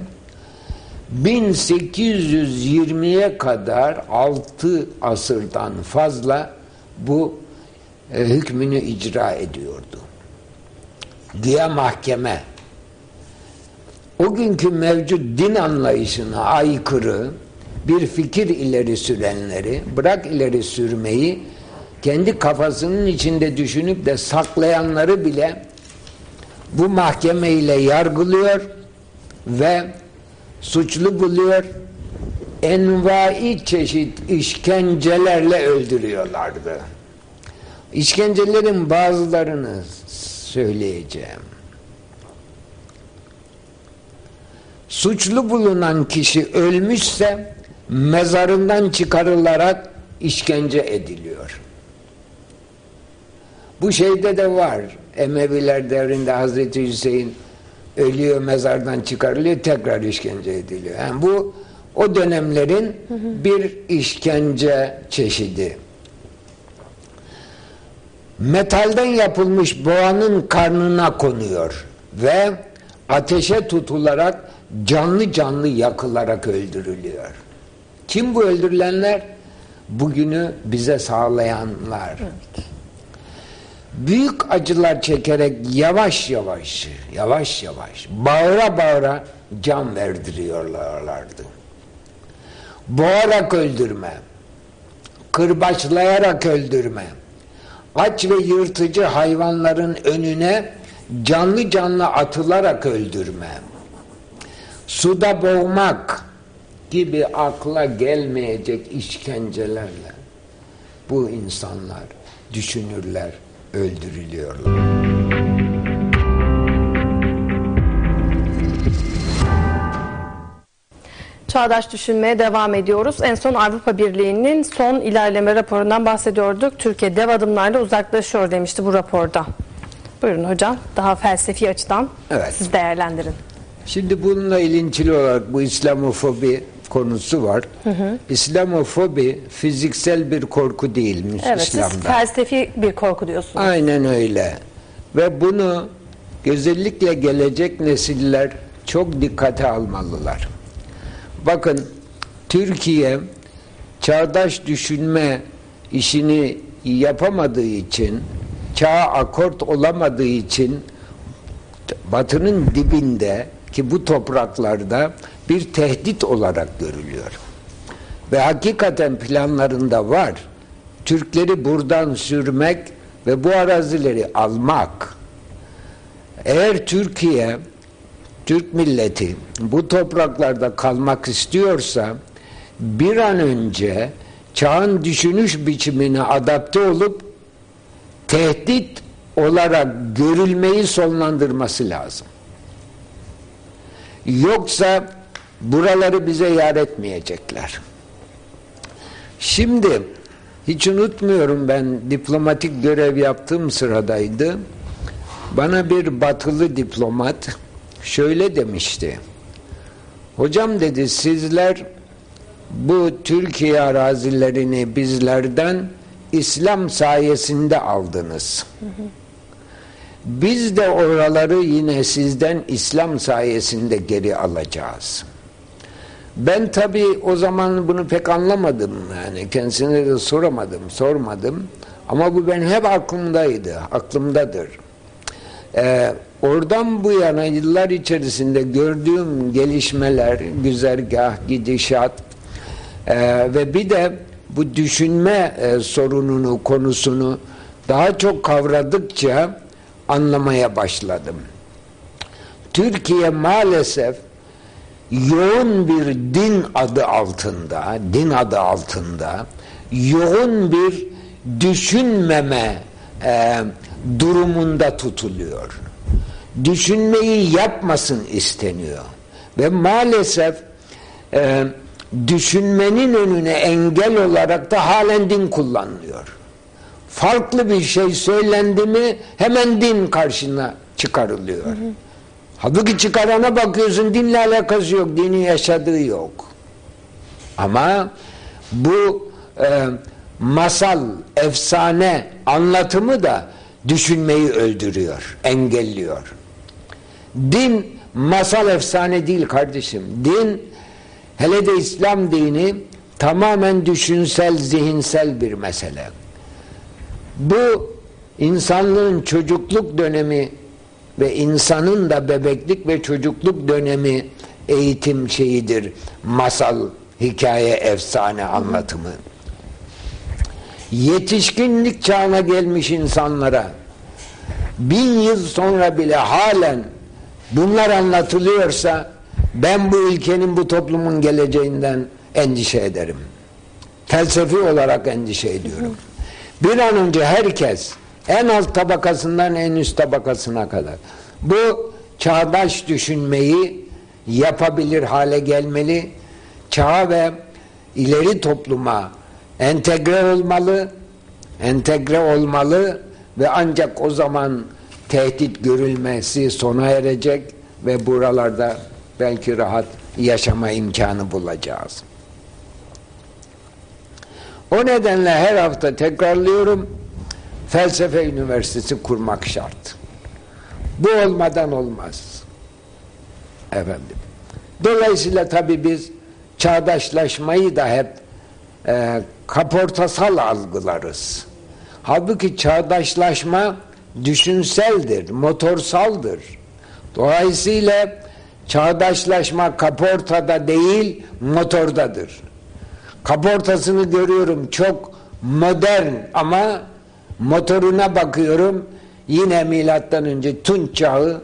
1820'ye kadar 6 asırdan fazla bu e, hükmünü icra ediyordu. Diye mahkeme o günkü mevcut din anlayışına aykırı bir fikir ileri sürenleri bırak ileri sürmeyi kendi kafasının içinde düşünüp de saklayanları bile bu mahkeme ile yargılıyor ve suçlu buluyor envai çeşit işkencelerle öldürüyorlardı. İşkencelerin bazılarını söyleyeceğim. Suçlu bulunan kişi ölmüşse mezarından çıkarılarak işkence ediliyor. Bu şeyde de var. Emeviler devrinde Hazreti Hüseyin ölüyor mezardan çıkarılıyor tekrar işkence ediliyor. Yani bu o dönemlerin bir işkence çeşidi. Metalden yapılmış boğanın karnına konuyor ve ateşe tutularak canlı canlı yakılarak öldürülüyor. Kim bu öldürülenler? Bugünü bize sağlayanlar. Büyük acılar çekerek yavaş yavaş, yavaş yavaş, bağıra bağıra can verdiriyorlardı. Boğarak öldürme, kırbaçlayarak öldürme, aç ve yırtıcı hayvanların önüne canlı canlı atılarak öldürme, suda boğmak gibi akla gelmeyecek işkencelerle bu insanlar düşünürler, öldürülüyorlar. Çağdaş düşünmeye devam ediyoruz. En son Avrupa Birliği'nin son ilerleme raporundan bahsediyorduk. Türkiye dev adımlarla uzaklaşıyor demişti bu raporda. Buyurun hocam. Daha felsefi açıdan evet. siz değerlendirin. Şimdi bununla ilintili olarak bu İslamofobi konusu var. Hı hı. İslamofobi fiziksel bir korku değil evet, İslam'da. Siz felsefi bir korku diyorsunuz. Aynen öyle. Ve bunu özellikle gelecek nesiller çok dikkate almalılar. Bakın Türkiye çağdaş düşünme işini yapamadığı için çağa akort olamadığı için batının dibinde ki bu topraklarda bir tehdit olarak görülüyor. Ve hakikaten planlarında var. Türkleri buradan sürmek ve bu arazileri almak. Eğer Türkiye Türk milleti bu topraklarda kalmak istiyorsa bir an önce çağın düşünüş biçimine adapte olup tehdit olarak görülmeyi sonlandırması lazım. Yoksa buraları bize yar etmeyecekler. Şimdi hiç unutmuyorum ben diplomatik görev yaptığım sıradaydı. Bana bir batılı diplomat şöyle demişti. Hocam dedi sizler bu Türkiye arazilerini bizlerden İslam sayesinde aldınız. Biz de oraları yine sizden İslam sayesinde geri alacağız. Ben tabi o zaman bunu pek anlamadım yani kendisine de soramadım, sormadım. Ama bu ben hep aklımdaydı, aklımdadır. Ee, oradan bu yana yıllar içerisinde gördüğüm gelişmeler, güzergah, gidişat e, ve bir de bu düşünme e, sorununu, konusunu daha çok kavradıkça anlamaya başladım. Türkiye maalesef yoğun bir din adı altında, din adı altında yoğun bir düşünmeme e, durumunda tutuluyor. Düşünmeyi yapmasın isteniyor. Ve maalesef e, düşünmenin önüne engel olarak da halen din kullanılıyor. Farklı bir şey söylendi mi hemen din karşına çıkarılıyor. Hı hı. Halbuki çıkarana bakıyorsun dinle alakası yok, dini yaşadığı yok. Ama bu e, masal, efsane anlatımı da düşünmeyi öldürüyor, engelliyor. Din masal efsane değil kardeşim. Din hele de İslam dini tamamen düşünsel, zihinsel bir mesele. Bu insanlığın çocukluk dönemi ve insanın da bebeklik ve çocukluk dönemi eğitim şeyidir. Masal, hikaye, efsane anlatımı. Yetişkinlik çağına gelmiş insanlara bin yıl sonra bile halen bunlar anlatılıyorsa ben bu ülkenin bu toplumun geleceğinden endişe ederim. Felsefi olarak endişe ediyorum. Bir an önce herkes en alt tabakasından en üst tabakasına kadar bu çağdaş düşünmeyi yapabilir hale gelmeli. Çağa ve ileri topluma entegre olmalı, entegre olmalı ve ancak o zaman tehdit görülmesi sona erecek ve buralarda belki rahat yaşama imkanı bulacağız. O nedenle her hafta tekrarlıyorum felsefe üniversitesi kurmak şart. Bu olmadan olmaz. Efendim. Dolayısıyla tabii biz çağdaşlaşmayı da hep e, kaportasal algılarız. Halbuki çağdaşlaşma düşünseldir, motorsaldır. Dolayısıyla çağdaşlaşma kaportada değil, motordadır. Kaportasını görüyorum çok modern ama motoruna bakıyorum yine milattan önce Tunç çağı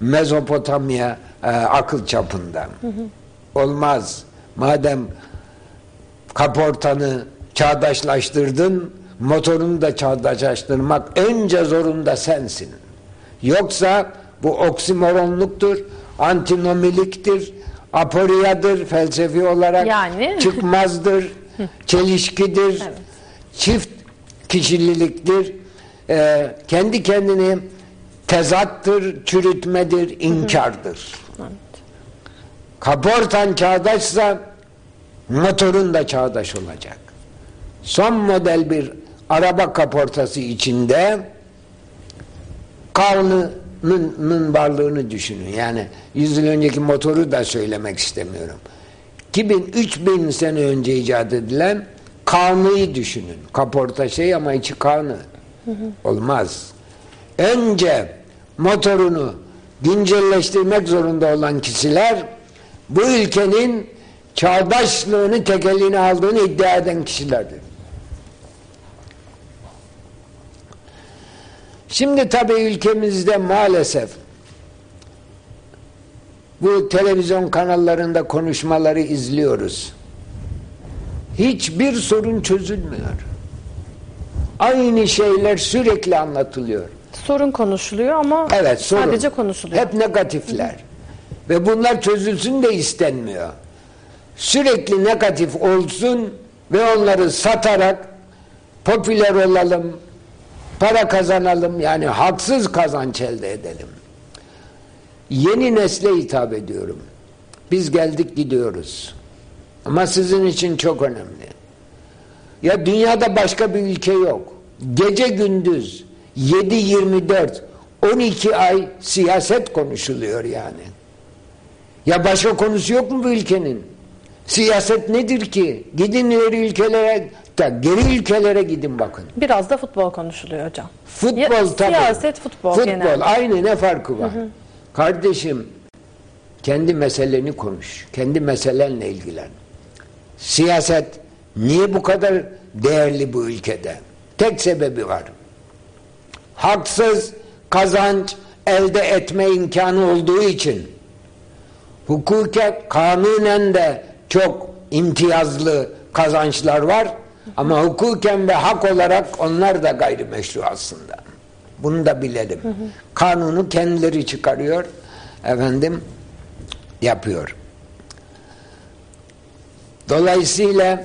Mezopotamya e, akıl çapında. Hı hı. Olmaz. Madem kaportanı çağdaşlaştırdın motorunu da çağdaşlaştırmak önce zorunda sensin. Yoksa bu oksimoronluktur, antinomiliktir, aporiyadır felsefi olarak yani. çıkmazdır, çelişkidir, evet. çift kişililiktir, ee, kendi kendini tezattır, çürütmedir, inkardır. Evet. Kaportan çağdaşsa motorun da çağdaş olacak. Son model bir araba kaportası içinde karnının varlığını düşünün. Yani 100 yıl önceki motoru da söylemek istemiyorum. 2000-3000 sene önce icat edilen karnıyı düşünün. Kaporta şey ama içi karnı. Olmaz. Önce motorunu güncelleştirmek zorunda olan kişiler bu ülkenin çağdaşlığını tekeline aldığını iddia eden kişilerdir. Şimdi tabii ülkemizde maalesef bu televizyon kanallarında konuşmaları izliyoruz. Hiçbir sorun çözülmüyor. Aynı şeyler sürekli anlatılıyor. Sorun konuşuluyor ama evet, sorun. sadece konuşuluyor. Hep negatifler. Ve bunlar çözülsün de istenmiyor. Sürekli negatif olsun ve onları satarak popüler olalım, para kazanalım yani haksız kazanç elde edelim. Yeni nesle hitap ediyorum. Biz geldik gidiyoruz. Ama sizin için çok önemli. Ya dünyada başka bir ülke yok. Gece gündüz 7-24 12 ay siyaset konuşuluyor yani. Ya başka konusu yok mu bu ülkenin? Siyaset nedir ki? Gidin ileri ülkelere da geri ülkelere gidin bakın. Biraz da futbol konuşuluyor hocam. Futbol ya, tabii. Siyaset, futbol, futbol genelde. aynı ne farkı var? Hı hı. Kardeşim kendi meseleni konuş. Kendi meselenle ilgilen. Siyaset niye bu kadar değerli bu ülkede? Tek sebebi var. Haksız kazanç elde etme imkanı olduğu için hukuken, kanunen de çok imtiyazlı kazançlar var ama hukuken ve hak olarak onlar da gayrimeşru aslında. Bunu da bilelim. Hı hı. Kanunu kendileri çıkarıyor. Efendim yapıyor. Dolayısıyla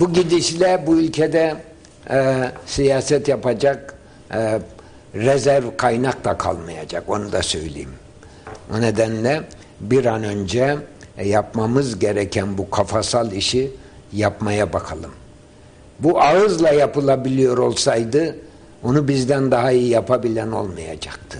bu gidişle bu ülkede e, siyaset yapacak e, rezerv kaynak da kalmayacak. Onu da söyleyeyim. O nedenle bir an önce e, yapmamız gereken bu kafasal işi yapmaya bakalım. Bu ağızla yapılabiliyor olsaydı onu bizden daha iyi yapabilen olmayacaktı.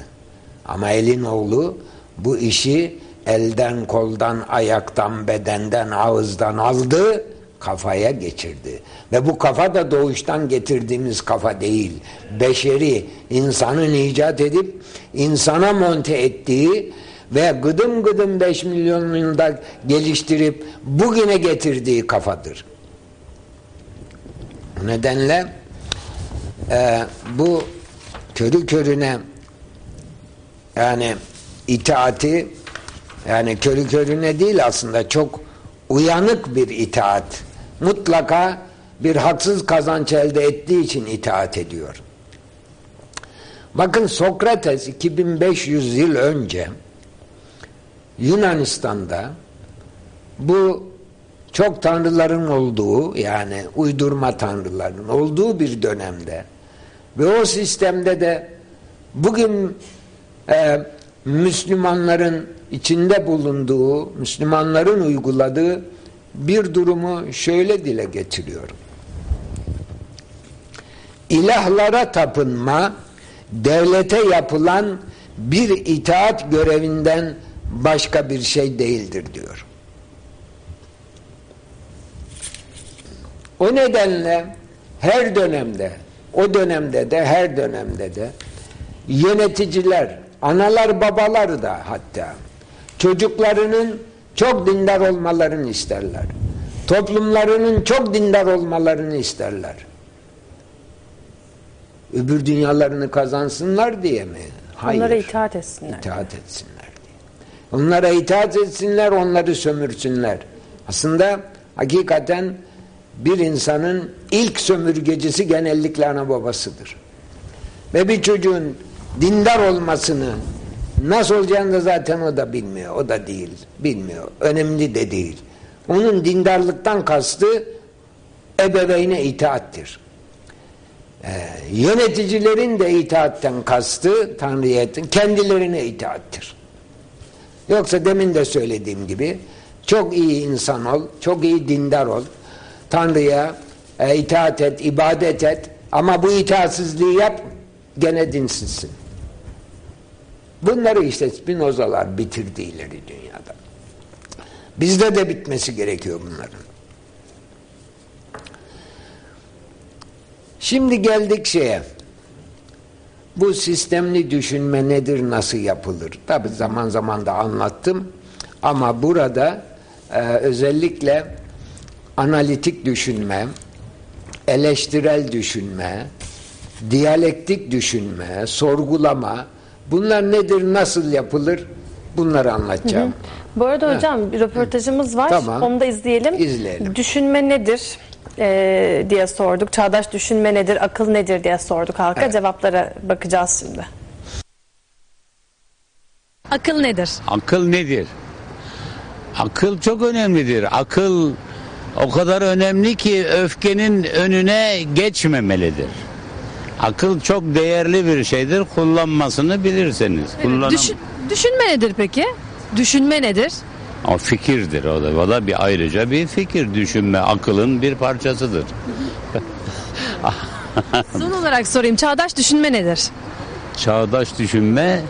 Ama elin oğlu bu işi elden, koldan, ayaktan, bedenden, ağızdan aldı, kafaya geçirdi. Ve bu kafa da doğuştan getirdiğimiz kafa değil. Beşeri, insanın icat edip insana monte ettiği ve gıdım gıdım 5 milyon yılda geliştirip bugüne getirdiği kafadır. Bu nedenle e, bu körü körüne yani itaati yani körü körüne değil aslında çok uyanık bir itaat. Mutlaka bir haksız kazanç elde ettiği için itaat ediyor. Bakın Sokrates 2500 yıl önce Yunanistan'da bu çok tanrıların olduğu yani uydurma tanrıların olduğu bir dönemde ve o sistemde de bugün e, Müslümanların içinde bulunduğu, Müslümanların uyguladığı bir durumu şöyle dile getiriyorum. İlahlara tapınma devlete yapılan bir itaat görevinden başka bir şey değildir diyor. O nedenle her dönemde, o dönemde de her dönemde de yöneticiler, analar babalar da hatta çocuklarının çok dindar olmalarını isterler. Toplumlarının çok dindar olmalarını isterler. Öbür dünyalarını kazansınlar diye mi? Hayır. Onlara itaat etsinler. İtaat etsinler. Onlara itaat etsinler, onları sömürsünler. Aslında hakikaten bir insanın ilk sömürgecisi genellikle ana babasıdır. Ve bir çocuğun dindar olmasını nasıl olacağını da zaten o da bilmiyor. O da değil. Bilmiyor. Önemli de değil. Onun dindarlıktan kastı ebeveyne itaattir. Ee, yöneticilerin de itaatten kastı Tanrı'ya kendilerine itaattir. Yoksa demin de söylediğim gibi çok iyi insan ol, çok iyi dindar ol. Tanrı'ya e, itaat et, ibadet et ama bu itaatsizliği yap gene dinsizsin. Bunları işte Spinozalar bitirdi ileri dünyada. Bizde de bitmesi gerekiyor bunların. Şimdi geldik şeye. Bu sistemli düşünme nedir, nasıl yapılır? Tabi zaman zaman da anlattım. Ama burada e, özellikle analitik düşünme, eleştirel düşünme, diyalektik düşünme, sorgulama bunlar nedir, nasıl yapılır bunları anlatacağım. Hı hı. Bu arada ha. hocam bir röportajımız var. Tamam. Onu da izleyelim. İzleyelim. Düşünme nedir? E, diye sorduk. Çağdaş düşünme nedir, akıl nedir diye sorduk halka. Evet. Cevaplara bakacağız şimdi. Akıl nedir? Akıl nedir? Akıl çok önemlidir. Akıl o kadar önemli ki öfkenin önüne geçmemelidir. Akıl çok değerli bir şeydir. Kullanmasını bilirseniz. Kullanam Düşün, düşünme nedir peki? Düşünme nedir? O fikirdir o da. O da bir ayrıca bir fikir düşünme akılın bir parçasıdır. Son olarak sorayım. Çağdaş düşünme nedir? Çağdaş düşünme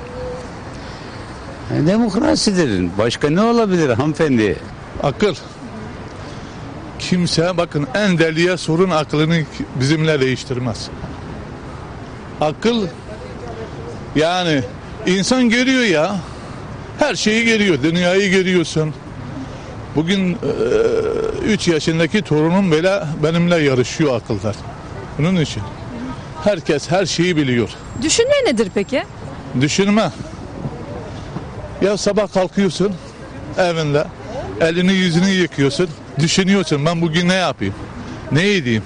e, demokrasidir. Başka ne olabilir hanımefendi? Akıl. Kimse bakın en deliye sorun aklını bizimle değiştirmez. Akıl yani insan görüyor ya her şeyi görüyor. Dünyayı görüyorsun. Bugün 3 e, yaşındaki torunum bile benimle yarışıyor akıllar. Bunun için. Herkes her şeyi biliyor. Düşünme nedir peki? Düşünme. Ya sabah kalkıyorsun evinde. Elini yüzünü yıkıyorsun. Düşünüyorsun ben bugün ne yapayım? Ne edeyim?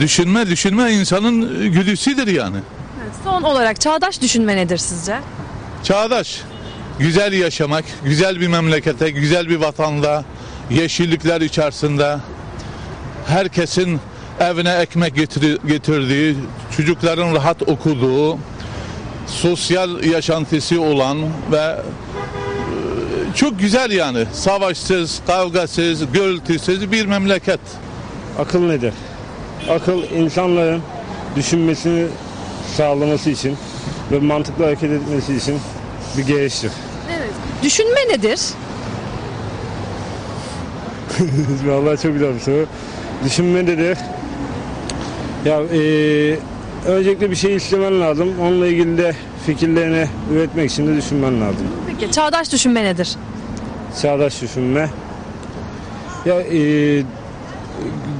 Düşünme düşünme insanın güdüsüdür yani. Son olarak çağdaş düşünme nedir sizce? Çağdaş güzel yaşamak, güzel bir memlekete, güzel bir vatanda, yeşillikler içerisinde herkesin evine ekmek getirdiği, çocukların rahat okuduğu, sosyal yaşantısı olan ve e, çok güzel yani savaşsız, kavgasız, gürültüsüz bir memleket. Akıl nedir? Akıl insanların düşünmesini sağlaması için ve mantıklı hareket etmesi için bir gereçtir. Evet. Düşünme nedir? Vallahi çok güzel bir soru. Düşünme nedir? Ya e, öncelikle bir şey istemen lazım. Onunla ilgili de fikirlerini üretmek için de düşünmen lazım. Peki çağdaş düşünme nedir? Çağdaş düşünme. Ya e,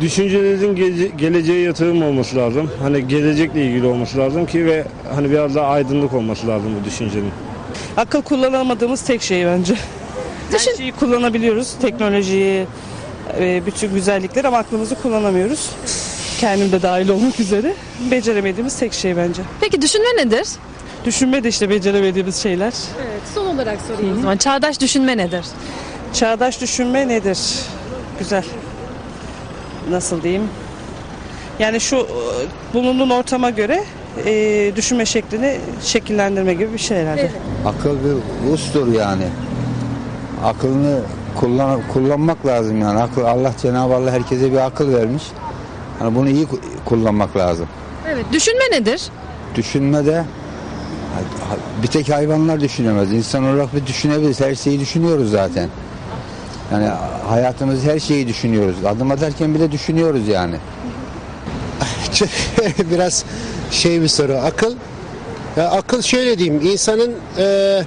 düşüncelerinizin gece, geleceğe yatırım olması lazım. Hani gelecekle ilgili olması lazım ki ve hani biraz daha aydınlık olması lazım bu düşüncenin. Akıl kullanamadığımız tek şey bence. Düşün. Her şeyi kullanabiliyoruz. Teknolojiyi, e, bütün güzellikleri ama aklımızı kullanamıyoruz. Kendim de dahil olmak üzere. Beceremediğimiz tek şey bence. Peki düşünme nedir? Düşünme de işte beceremediğimiz şeyler. Evet, son olarak sorayım o zaman. Çağdaş düşünme nedir? Çağdaş düşünme nedir? Güzel. Nasıl diyeyim? Yani şu e, bulunduğun ortama göre e, düşünme şeklini şekillendirme gibi bir şey herhalde. Evet. Akıl bir ustur yani. Aklını kullan, kullanmak lazım yani. Akıl, Allah Cenab-ı Allah herkese bir akıl vermiş. Yani bunu iyi kullanmak lazım. Evet. Düşünme nedir? Düşünme de bir tek hayvanlar düşünemez. İnsan olarak bir düşünebiliriz. Her şeyi düşünüyoruz zaten. Yani hayatımız her şeyi düşünüyoruz. Adım atarken bile düşünüyoruz yani. Biraz şey bir soru. Akıl ya akıl şöyle diyeyim. insanın e,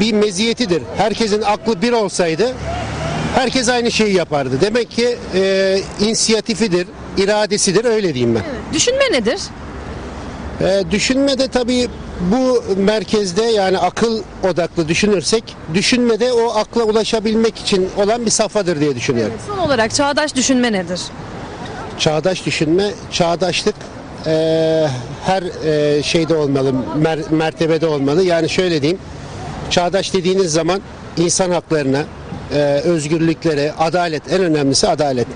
bir meziyetidir. Herkesin aklı bir olsaydı herkes aynı şeyi yapardı. Demek ki e, inisiyatifidir, iradesidir öyle diyeyim ben. Evet. Düşünme nedir? E, düşünme de tabii bu merkezde yani akıl odaklı düşünürsek düşünmede o akla ulaşabilmek için olan bir safhadır diye düşünüyorum. Evet, son olarak çağdaş düşünme nedir? Çağdaş düşünme, çağdaşlık e, her e, şeyde olmalı, mer, mertebede olmalı. Yani şöyle diyeyim, çağdaş dediğiniz zaman insan haklarına, e, özgürlüklere, adalet, en önemlisi adalet.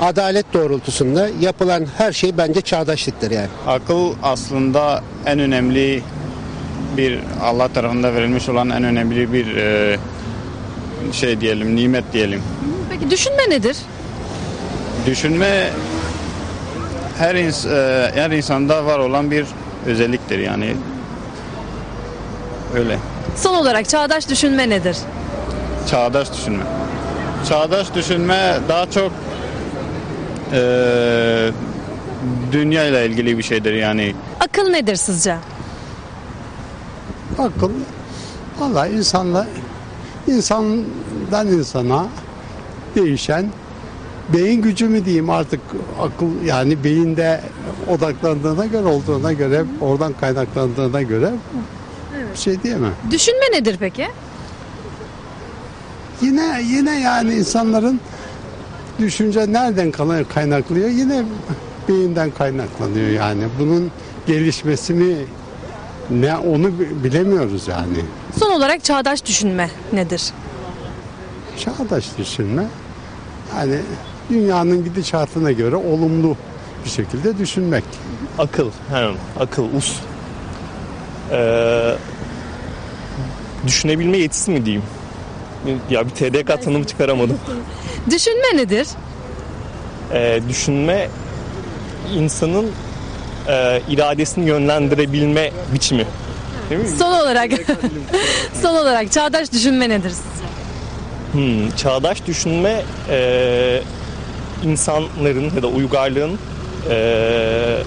Adalet doğrultusunda yapılan her şey bence çağdaşlıktır yani. Akıl aslında en önemli bir Allah tarafında verilmiş olan en önemli bir e, şey diyelim, nimet diyelim. Peki düşünme nedir? Düşünme her ins e, her insanda var olan bir özelliktir yani. Öyle. Son olarak çağdaş düşünme nedir? Çağdaş düşünme. Çağdaş düşünme daha çok e, dünya ile ilgili bir şeydir yani. Akıl nedir sizce? Akıl valla insanla insandan insana değişen beyin gücü mü diyeyim artık akıl yani beyinde odaklandığına göre olduğuna göre oradan kaynaklandığına göre bir şey diyemem. Düşünme nedir peki? Yine yine yani insanların düşünce nereden kaynaklıyor? Yine beyinden kaynaklanıyor yani. Bunun gelişmesi mi ne onu bilemiyoruz yani. Son olarak çağdaş düşünme nedir? Çağdaş düşünme yani dünyanın gidişatına göre olumlu bir şekilde düşünmek. Akıl, he, akıl, us. Ee, düşünebilme yetisi mi diyeyim? Ya bir TDK tanımı çıkaramadım. Düşünme nedir? Ee, düşünme insanın e, iradesini yönlendirebilme biçimi. Son olarak son olarak çağdaş düşünme nedir sizce? Hmm, çağdaş düşünme e, insanların ya da uygarlığın e,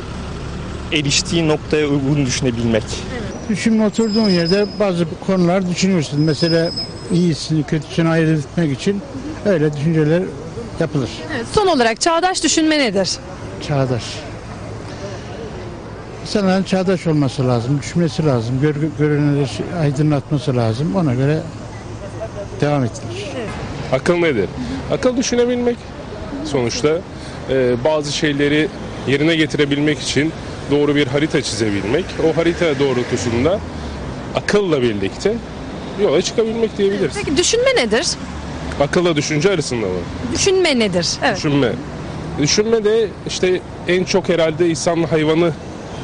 eriştiği noktaya uygun düşünebilmek. Düşünme oturduğun yerde bazı konular düşünüyorsun. Mesela iyisini kötüsünü ayırt etmek için öyle düşünceler yapılır. Evet, son olarak çağdaş düşünme nedir? Çağdaş. İnsanların çağdaş olması lazım, düşünmesi lazım, gör, görenleri aydınlatması lazım. Ona göre devam edilir. Evet. Akıl nedir? Akıl düşünebilmek sonuçta e, bazı şeyleri yerine getirebilmek için doğru bir harita çizebilmek. O harita doğrultusunda akılla birlikte yola çıkabilmek diyebiliriz. Peki düşünme nedir? Akılla düşünce arasında mı? Düşünme nedir? Evet. Düşünme. Düşünme de işte en çok herhalde insanla hayvanı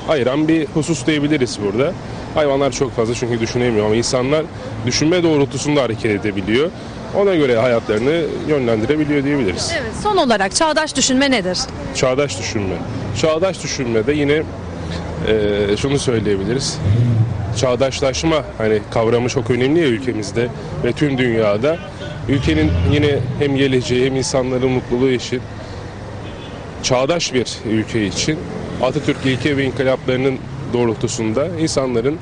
ayıran bir husus diyebiliriz burada. Hayvanlar çok fazla çünkü düşünemiyor ama insanlar düşünme doğrultusunda hareket edebiliyor. Ona göre hayatlarını yönlendirebiliyor diyebiliriz. Evet, son olarak çağdaş düşünme nedir? Çağdaş düşünme. Çağdaş düşünmede yine e, şunu söyleyebiliriz. Çağdaşlaşma hani kavramı çok önemli ya ülkemizde ve tüm dünyada. Ülkenin yine hem geleceği hem insanların mutluluğu için çağdaş bir ülke için Atatürk ilke ve inkılaplarının doğrultusunda insanların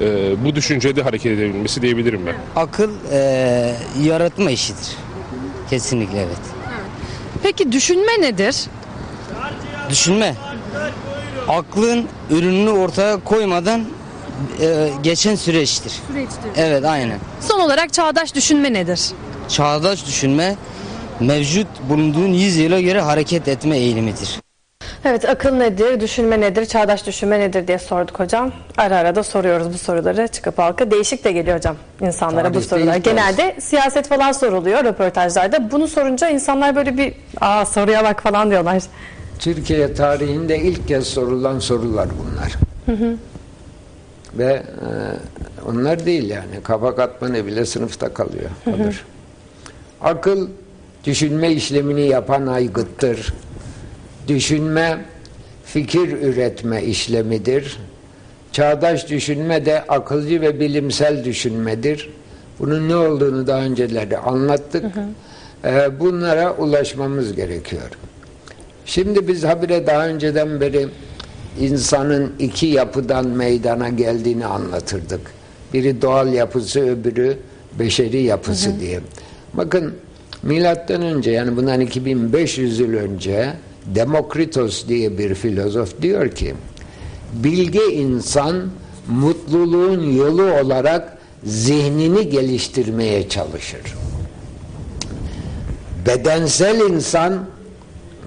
e, bu düşüncede hareket edebilmesi diyebilirim ben. Akıl e, yaratma işidir. Kesinlikle evet. Peki düşünme nedir? Düşünme. Aklın ürününü ortaya koymadan e, geçen süreçtir. Süreçtir. Evet aynen. Son olarak çağdaş düşünme nedir? Çağdaş düşünme mevcut bulunduğun yüzyıla göre hareket etme eğilimidir. Evet akıl nedir, düşünme nedir, çağdaş düşünme nedir diye sorduk hocam. Ara ara da soruyoruz bu soruları çıkıp halka. Değişik de geliyor hocam insanlara Tabii, bu sorular. Genelde olsun. siyaset falan soruluyor röportajlarda. Bunu sorunca insanlar böyle bir aa soruya bak falan diyorlar. Türkiye tarihinde ilk kez sorulan sorular bunlar. Hı hı. Ve e, onlar değil yani. Kafa katmanı bile sınıfta kalıyor. Kalır. Hı hı. Akıl düşünme işlemini yapan aygıttır. Düşünme fikir üretme işlemidir. Çağdaş düşünme de akılcı ve bilimsel düşünmedir. Bunun ne olduğunu daha önceleri anlattık. Hı hı. Ee, bunlara ulaşmamız gerekiyor. Şimdi biz habire daha önceden beri insanın iki yapıdan meydana geldiğini anlatırdık. Biri doğal yapısı, öbürü beşeri yapısı hı hı. diye. Bakın milattan önce yani bundan 2500 yıl önce Demokritos diye bir filozof diyor ki bilge insan mutluluğun yolu olarak zihnini geliştirmeye çalışır. Bedensel insan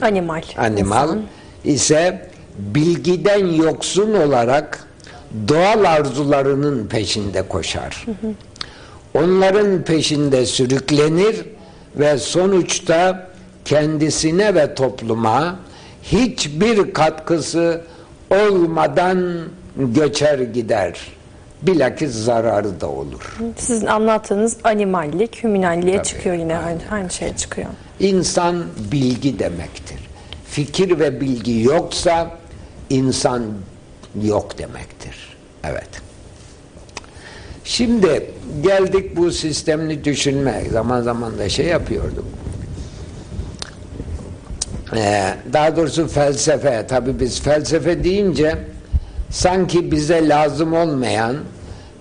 animal, animal insan. ise bilgiden yoksun olarak doğal arzularının peşinde koşar. Hı hı. Onların peşinde sürüklenir ve sonuçta kendisine ve topluma hiçbir katkısı olmadan göçer gider. Bilakis zararı da olur. Sizin anlattığınız animallik, hüminalliğe Tabii, çıkıyor yine aynı, aynı şey çıkıyor. İnsan bilgi demektir. Fikir ve bilgi yoksa insan yok demektir. Evet. Şimdi geldik bu sistemli düşünme. Zaman zaman da şey yapıyorduk. Ee, daha doğrusu felsefe. Tabi biz felsefe deyince sanki bize lazım olmayan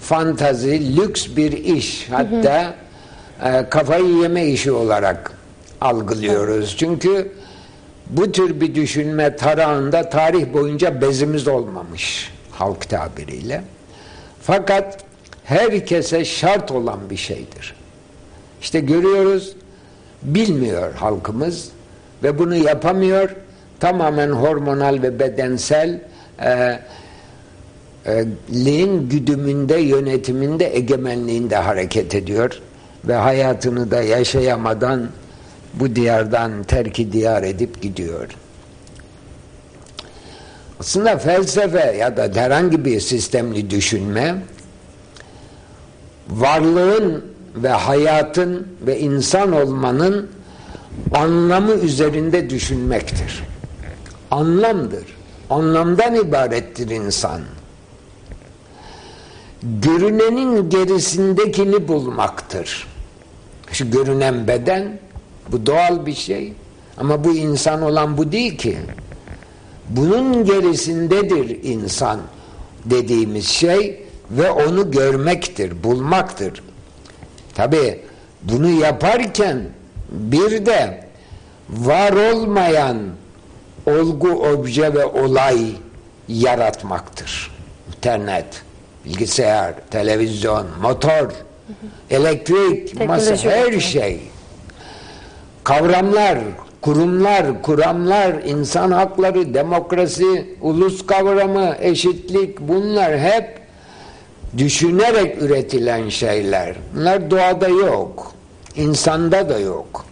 fantazi, lüks bir iş. Hatta E, kafayı yeme işi olarak algılıyoruz. Çünkü bu tür bir düşünme tarağında tarih boyunca bezimiz olmamış halk tabiriyle. Fakat herkese şart olan bir şeydir. İşte görüyoruz bilmiyor halkımız ve bunu yapamıyor. Tamamen hormonal ve bedensel e, e, liğin güdümünde, yönetiminde, egemenliğinde hareket ediyor ve hayatını da yaşayamadan bu diyardan terki diyar edip gidiyor. Aslında felsefe ya da herhangi bir sistemli düşünme varlığın ve hayatın ve insan olmanın anlamı üzerinde düşünmektir. Anlamdır. Anlamdan ibarettir insan. Görünenin gerisindekini bulmaktır. Şu görünen beden bu doğal bir şey ama bu insan olan bu değil ki. Bunun gerisindedir insan dediğimiz şey ve onu görmektir, bulmaktır. Tabi bunu yaparken bir de var olmayan olgu, obje ve olay yaratmaktır. İnternet, bilgisayar, televizyon, motor, elektrik, masa, her şey. Kavramlar, kurumlar, kuramlar, insan hakları, demokrasi, ulus kavramı, eşitlik bunlar hep düşünerek üretilen şeyler. Bunlar doğada yok. İnsanda da yok.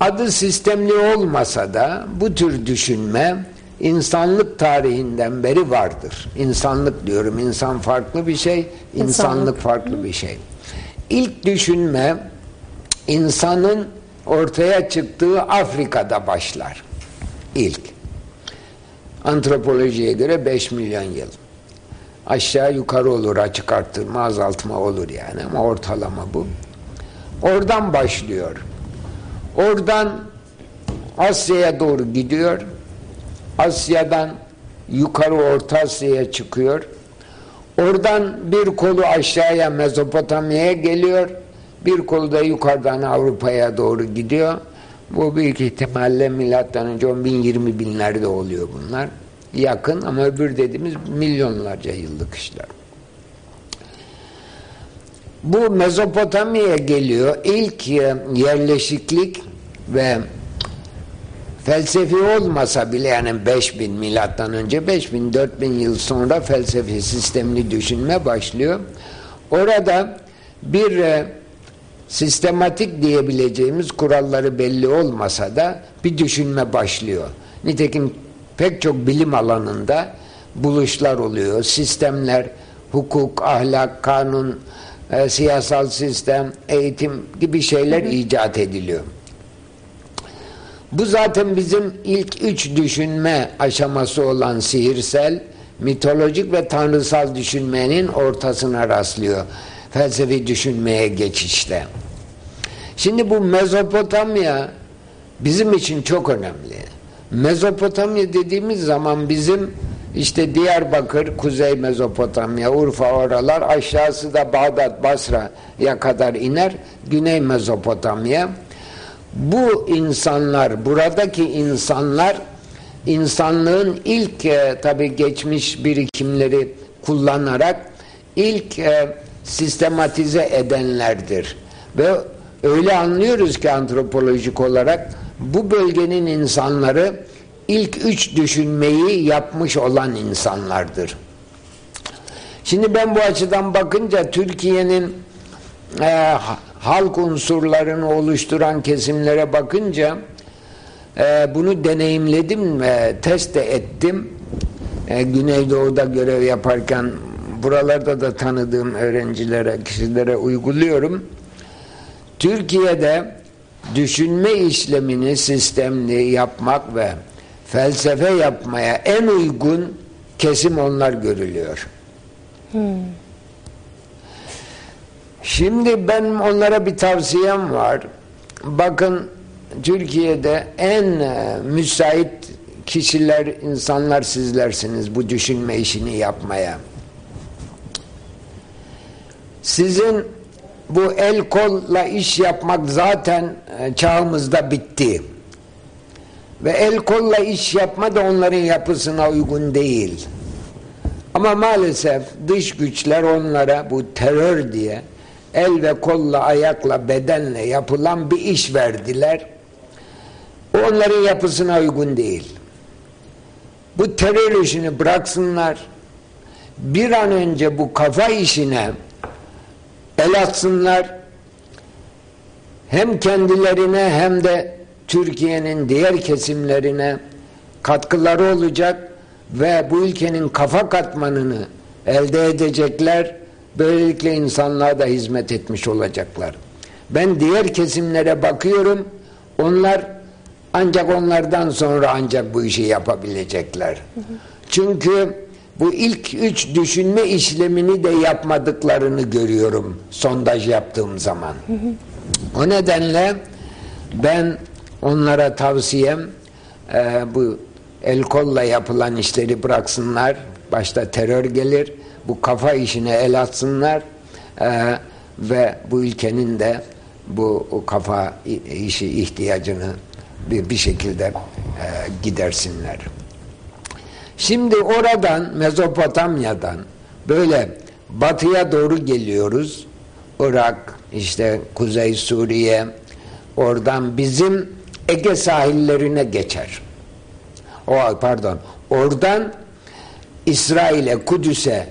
Adı sistemli olmasa da bu tür düşünme insanlık tarihinden beri vardır. İnsanlık diyorum. insan farklı bir şey, insanlık, insanlık farklı bir şey. İlk düşünme insanın ortaya çıktığı Afrika'da başlar. İlk. Antropolojiye göre 5 milyon yıl. Aşağı yukarı olur açık arttırma azaltma olur yani ama ortalama bu. Oradan başlıyor. Oradan Asya'ya doğru gidiyor. Asya'dan yukarı Orta Asya'ya çıkıyor. Oradan bir kolu aşağıya Mezopotamya'ya geliyor. Bir kolu da yukarıdan Avrupa'ya doğru gidiyor. Bu büyük ihtimalle milattan önce 10 bin 20 binlerde oluyor bunlar. Yakın ama öbür dediğimiz milyonlarca yıllık işler. Bu Mezopotamya'ya geliyor. İlk yerleşiklik ve felsefi olmasa bile yani 5000 milattan önce 5000 4000 yıl sonra felsefi sistemli düşünme başlıyor. Orada bir e, sistematik diyebileceğimiz kuralları belli olmasa da bir düşünme başlıyor. Nitekim pek çok bilim alanında buluşlar oluyor. Sistemler, hukuk, ahlak, kanun, e, siyasal sistem, eğitim gibi şeyler hı hı. icat ediliyor. Bu zaten bizim ilk üç düşünme aşaması olan sihirsel, mitolojik ve tanrısal düşünmenin ortasına rastlıyor. Felsefi düşünmeye geçişte. Şimdi bu Mezopotamya bizim için çok önemli. Mezopotamya dediğimiz zaman bizim işte Diyarbakır, Kuzey Mezopotamya, Urfa oralar, aşağısı da Bağdat, Basra'ya kadar iner. Güney Mezopotamya. Bu insanlar, buradaki insanlar insanlığın ilk e, tabi geçmiş birikimleri kullanarak ilk e, sistematize edenlerdir. Ve öyle anlıyoruz ki antropolojik olarak bu bölgenin insanları ilk üç düşünmeyi yapmış olan insanlardır. Şimdi ben bu açıdan bakınca Türkiye'nin e, halk unsurlarını oluşturan kesimlere bakınca e, bunu deneyimledim ve test de ettim. E, Güneydoğu'da görev yaparken buralarda da tanıdığım öğrencilere, kişilere uyguluyorum. Türkiye'de düşünme işlemini sistemli yapmak ve felsefe yapmaya en uygun kesim onlar görülüyor. Hmm. Şimdi ben onlara bir tavsiyem var. Bakın Türkiye'de en e, müsait kişiler, insanlar sizlersiniz bu düşünme işini yapmaya. Sizin bu el kolla iş yapmak zaten e, çağımızda bitti. Ve el kolla iş yapma da onların yapısına uygun değil. Ama maalesef dış güçler onlara bu terör diye el ve kolla, ayakla, bedenle yapılan bir iş verdiler. Onların yapısına uygun değil. Bu terör işini bıraksınlar. Bir an önce bu kafa işine el atsınlar. Hem kendilerine hem de Türkiye'nin diğer kesimlerine katkıları olacak ve bu ülkenin kafa katmanını elde edecekler. Böylelikle insanlığa da hizmet etmiş olacaklar. Ben diğer kesimlere bakıyorum. Onlar ancak onlardan sonra ancak bu işi yapabilecekler. Çünkü bu ilk üç düşünme işlemini de yapmadıklarını görüyorum sondaj yaptığım zaman. O nedenle ben onlara tavsiyem e, bu el kolla yapılan işleri bıraksınlar. Başta terör gelir. Bu kafa işine el atsınlar e, ve bu ülkenin de bu kafa işi ihtiyacını bir, bir şekilde e, gidersinler. Şimdi oradan Mezopotamya'dan böyle batıya doğru geliyoruz. Irak, işte Kuzey Suriye, oradan bizim Ege sahillerine geçer. O pardon. Oradan İsrail'e, Kudüs'e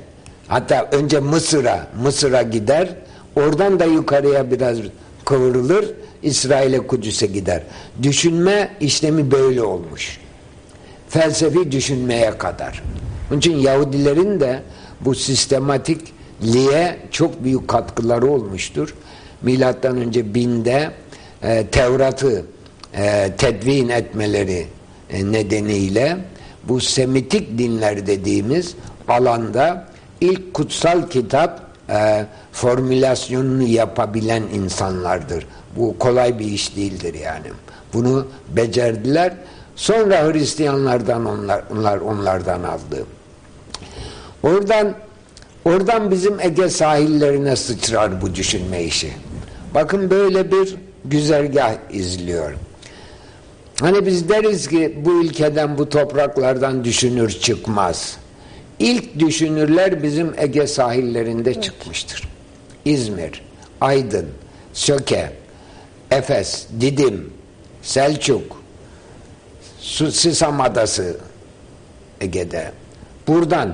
hatta önce Mısır'a, Mısır'a gider. Oradan da yukarıya biraz kıvrılır. İsrail'e, Kudüs'e gider. Düşünme işlemi böyle olmuş. Felsefi düşünmeye kadar. Onun için Yahudilerin de bu sistematikliğe çok büyük katkıları olmuştur. Milattan önce binde e, Tevrat'ı e, tedvin etmeleri e, nedeniyle bu Semitik dinler dediğimiz alanda ilk kutsal kitap e, formülasyonunu yapabilen insanlardır. Bu kolay bir iş değildir yani. Bunu becerdiler. Sonra Hristiyanlardan onlar, onlar onlardan aldı. Oradan oradan bizim Ege sahillerine sıçrar bu düşünme işi. Bakın böyle bir güzergah izliyor. Hani biz deriz ki bu ülkeden bu topraklardan düşünür çıkmaz. İlk düşünürler bizim Ege sahillerinde evet. çıkmıştır. İzmir, Aydın, Söke, Efes, Didim, Selçuk, Sisam Adası Ege'de. Buradan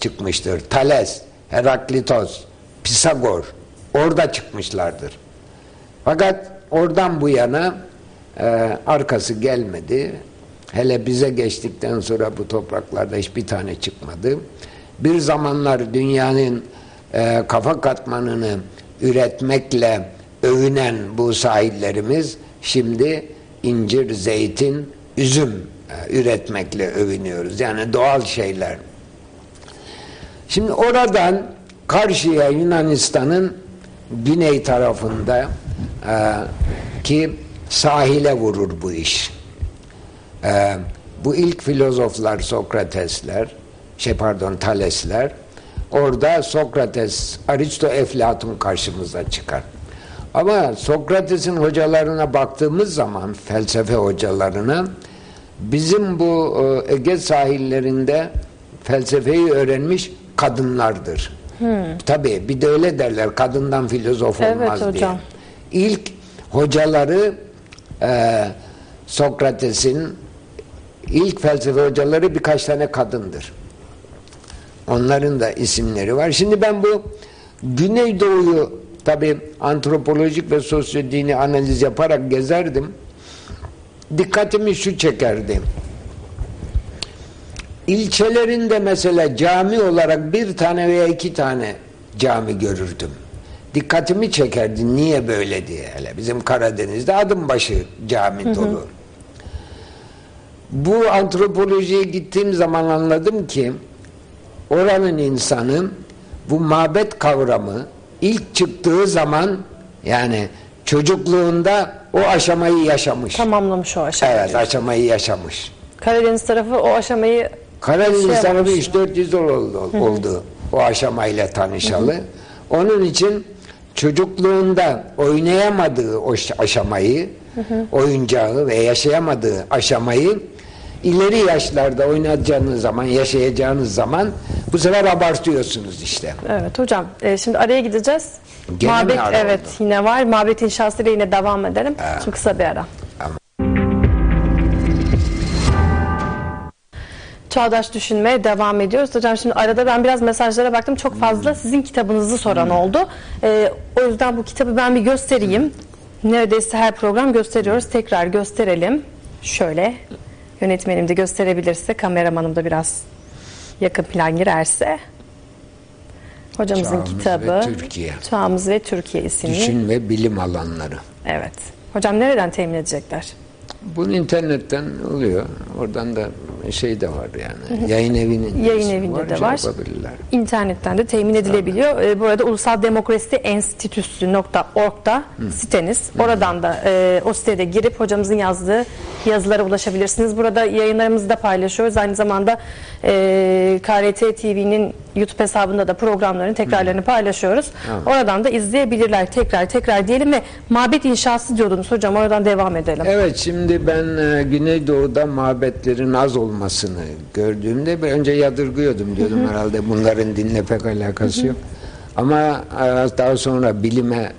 çıkmıştır. Thales, Heraklitos, Pisagor orada çıkmışlardır. Fakat oradan bu yana e, arkası gelmedi. Hele bize geçtikten sonra bu topraklarda hiçbir tane çıkmadı. Bir zamanlar dünyanın e, kafa katmanını üretmekle övünen bu sahillerimiz şimdi incir, zeytin, üzüm e, üretmekle övünüyoruz. Yani doğal şeyler. Şimdi oradan karşıya Yunanistan'ın güney tarafında e, ki sahile vurur bu iş. E, bu ilk filozoflar Sokratesler, şey pardon Thalesler, orada Sokrates, Aristo, Eflatun karşımıza çıkar. Ama Sokrates'in hocalarına baktığımız zaman, felsefe hocalarına, bizim bu e, Ege sahillerinde felsefeyi öğrenmiş kadınlardır. Hmm. Tabii bir de öyle derler kadından filozof olmaz evet, diye. İlk hocaları e, Sokrates'in ilk felsefe hocaları birkaç tane kadındır. Onların da isimleri var. Şimdi ben bu Güneydoğu'yu tabi antropolojik ve sosyodini analiz yaparak gezerdim. Dikkatimi şu çekerdi. İlçelerinde mesela cami olarak bir tane veya iki tane cami görürdüm. Dikkatimi çekerdi niye böyle diye. Hele bizim Karadeniz'de adım başı cami dolu. Hı hı. Bu antropolojiye gittiğim zaman anladım ki oranın insanı bu mabet kavramı ilk çıktığı zaman yani çocukluğunda o aşamayı yaşamış. Tamamlamış o aşamayı. Evet aşamayı yaşamış. Karadeniz tarafı o aşamayı Karadeniz şey tarafı 3-400 yıl oldu, oldu o aşamayla tanışalı. Hı. Onun için çocukluğunda oynayamadığı o aşamayı, oyuncağı ve yaşayamadığı aşamayı ileri yaşlarda oynayacağınız zaman, yaşayacağınız zaman bu sefer abartıyorsunuz işte. Evet hocam. E, şimdi araya gideceğiz. Gene Mabet evet oldu? yine var. Mabet inşası ile yine devam edelim. Evet. Şimdi kısa bir ara. Çağdaş düşünmeye devam ediyoruz. Hocam şimdi arada ben biraz mesajlara baktım. Çok fazla hmm. sizin kitabınızı soran hmm. oldu. Ee, o yüzden bu kitabı ben bir göstereyim. Neredeyse her program gösteriyoruz. Tekrar gösterelim. Şöyle Yönetmenim de gösterebilirse, kameramanım da biraz yakın plan girerse. Hocamızın Çağımız kitabı ve Türkiye. Çağımız ve Türkiye isimli. Düşün ve bilim alanları. Evet. Hocam nereden temin edecekler? Bunu internetten oluyor. Oradan da şey de var yani. Yayın evinin yayın evinde var, de var. İnternetten de temin edilebiliyor. Ee, bu arada Ulusal Demokrasi Enstitüsü.org'da siteniz. Oradan da e, o sitede girip hocamızın yazdığı yazılara ulaşabilirsiniz. Burada yayınlarımızı da paylaşıyoruz. Aynı zamanda e, KRT TV'nin YouTube hesabında da programların tekrarlarını Hı. paylaşıyoruz. Evet. Oradan da izleyebilirler tekrar tekrar diyelim ve mabet inşası diyordunuz hocam oradan devam edelim. Evet şimdi ben e, Güneydoğu'da mabetlerin az olmasını gördüğümde önce yadırgıyordum diyordum Hı. herhalde bunların dinle pek alakası yok. Ama e, daha sonra bilime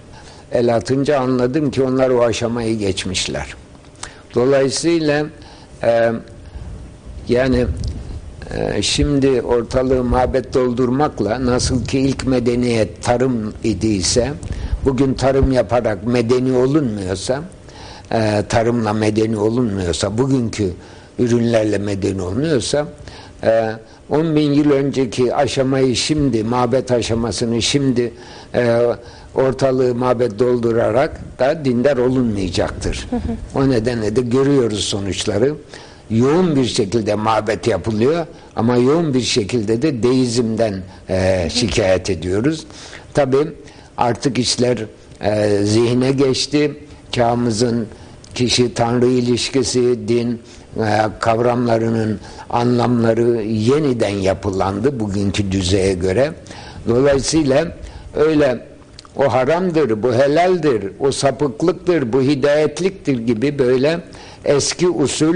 el atınca anladım ki onlar o aşamayı geçmişler. Dolayısıyla e, yani şimdi ortalığı mabet doldurmakla nasıl ki ilk medeniyet tarım idiyse bugün tarım yaparak medeni olunmuyorsa e, tarımla medeni olunmuyorsa bugünkü ürünlerle medeni olmuyorsa 10 e, bin yıl önceki aşamayı şimdi mabet aşamasını şimdi e, ortalığı mabet doldurarak da dindar olunmayacaktır. O nedenle de görüyoruz sonuçları yoğun bir şekilde mabet yapılıyor ama yoğun bir şekilde de deizmden e, şikayet ediyoruz. Tabi artık işler e, zihne geçti. Çağımızın kişi tanrı ilişkisi, din e, kavramlarının anlamları yeniden yapılandı bugünkü düzeye göre. Dolayısıyla öyle o haramdır, bu helaldir, o sapıklıktır, bu hidayetliktir gibi böyle eski usul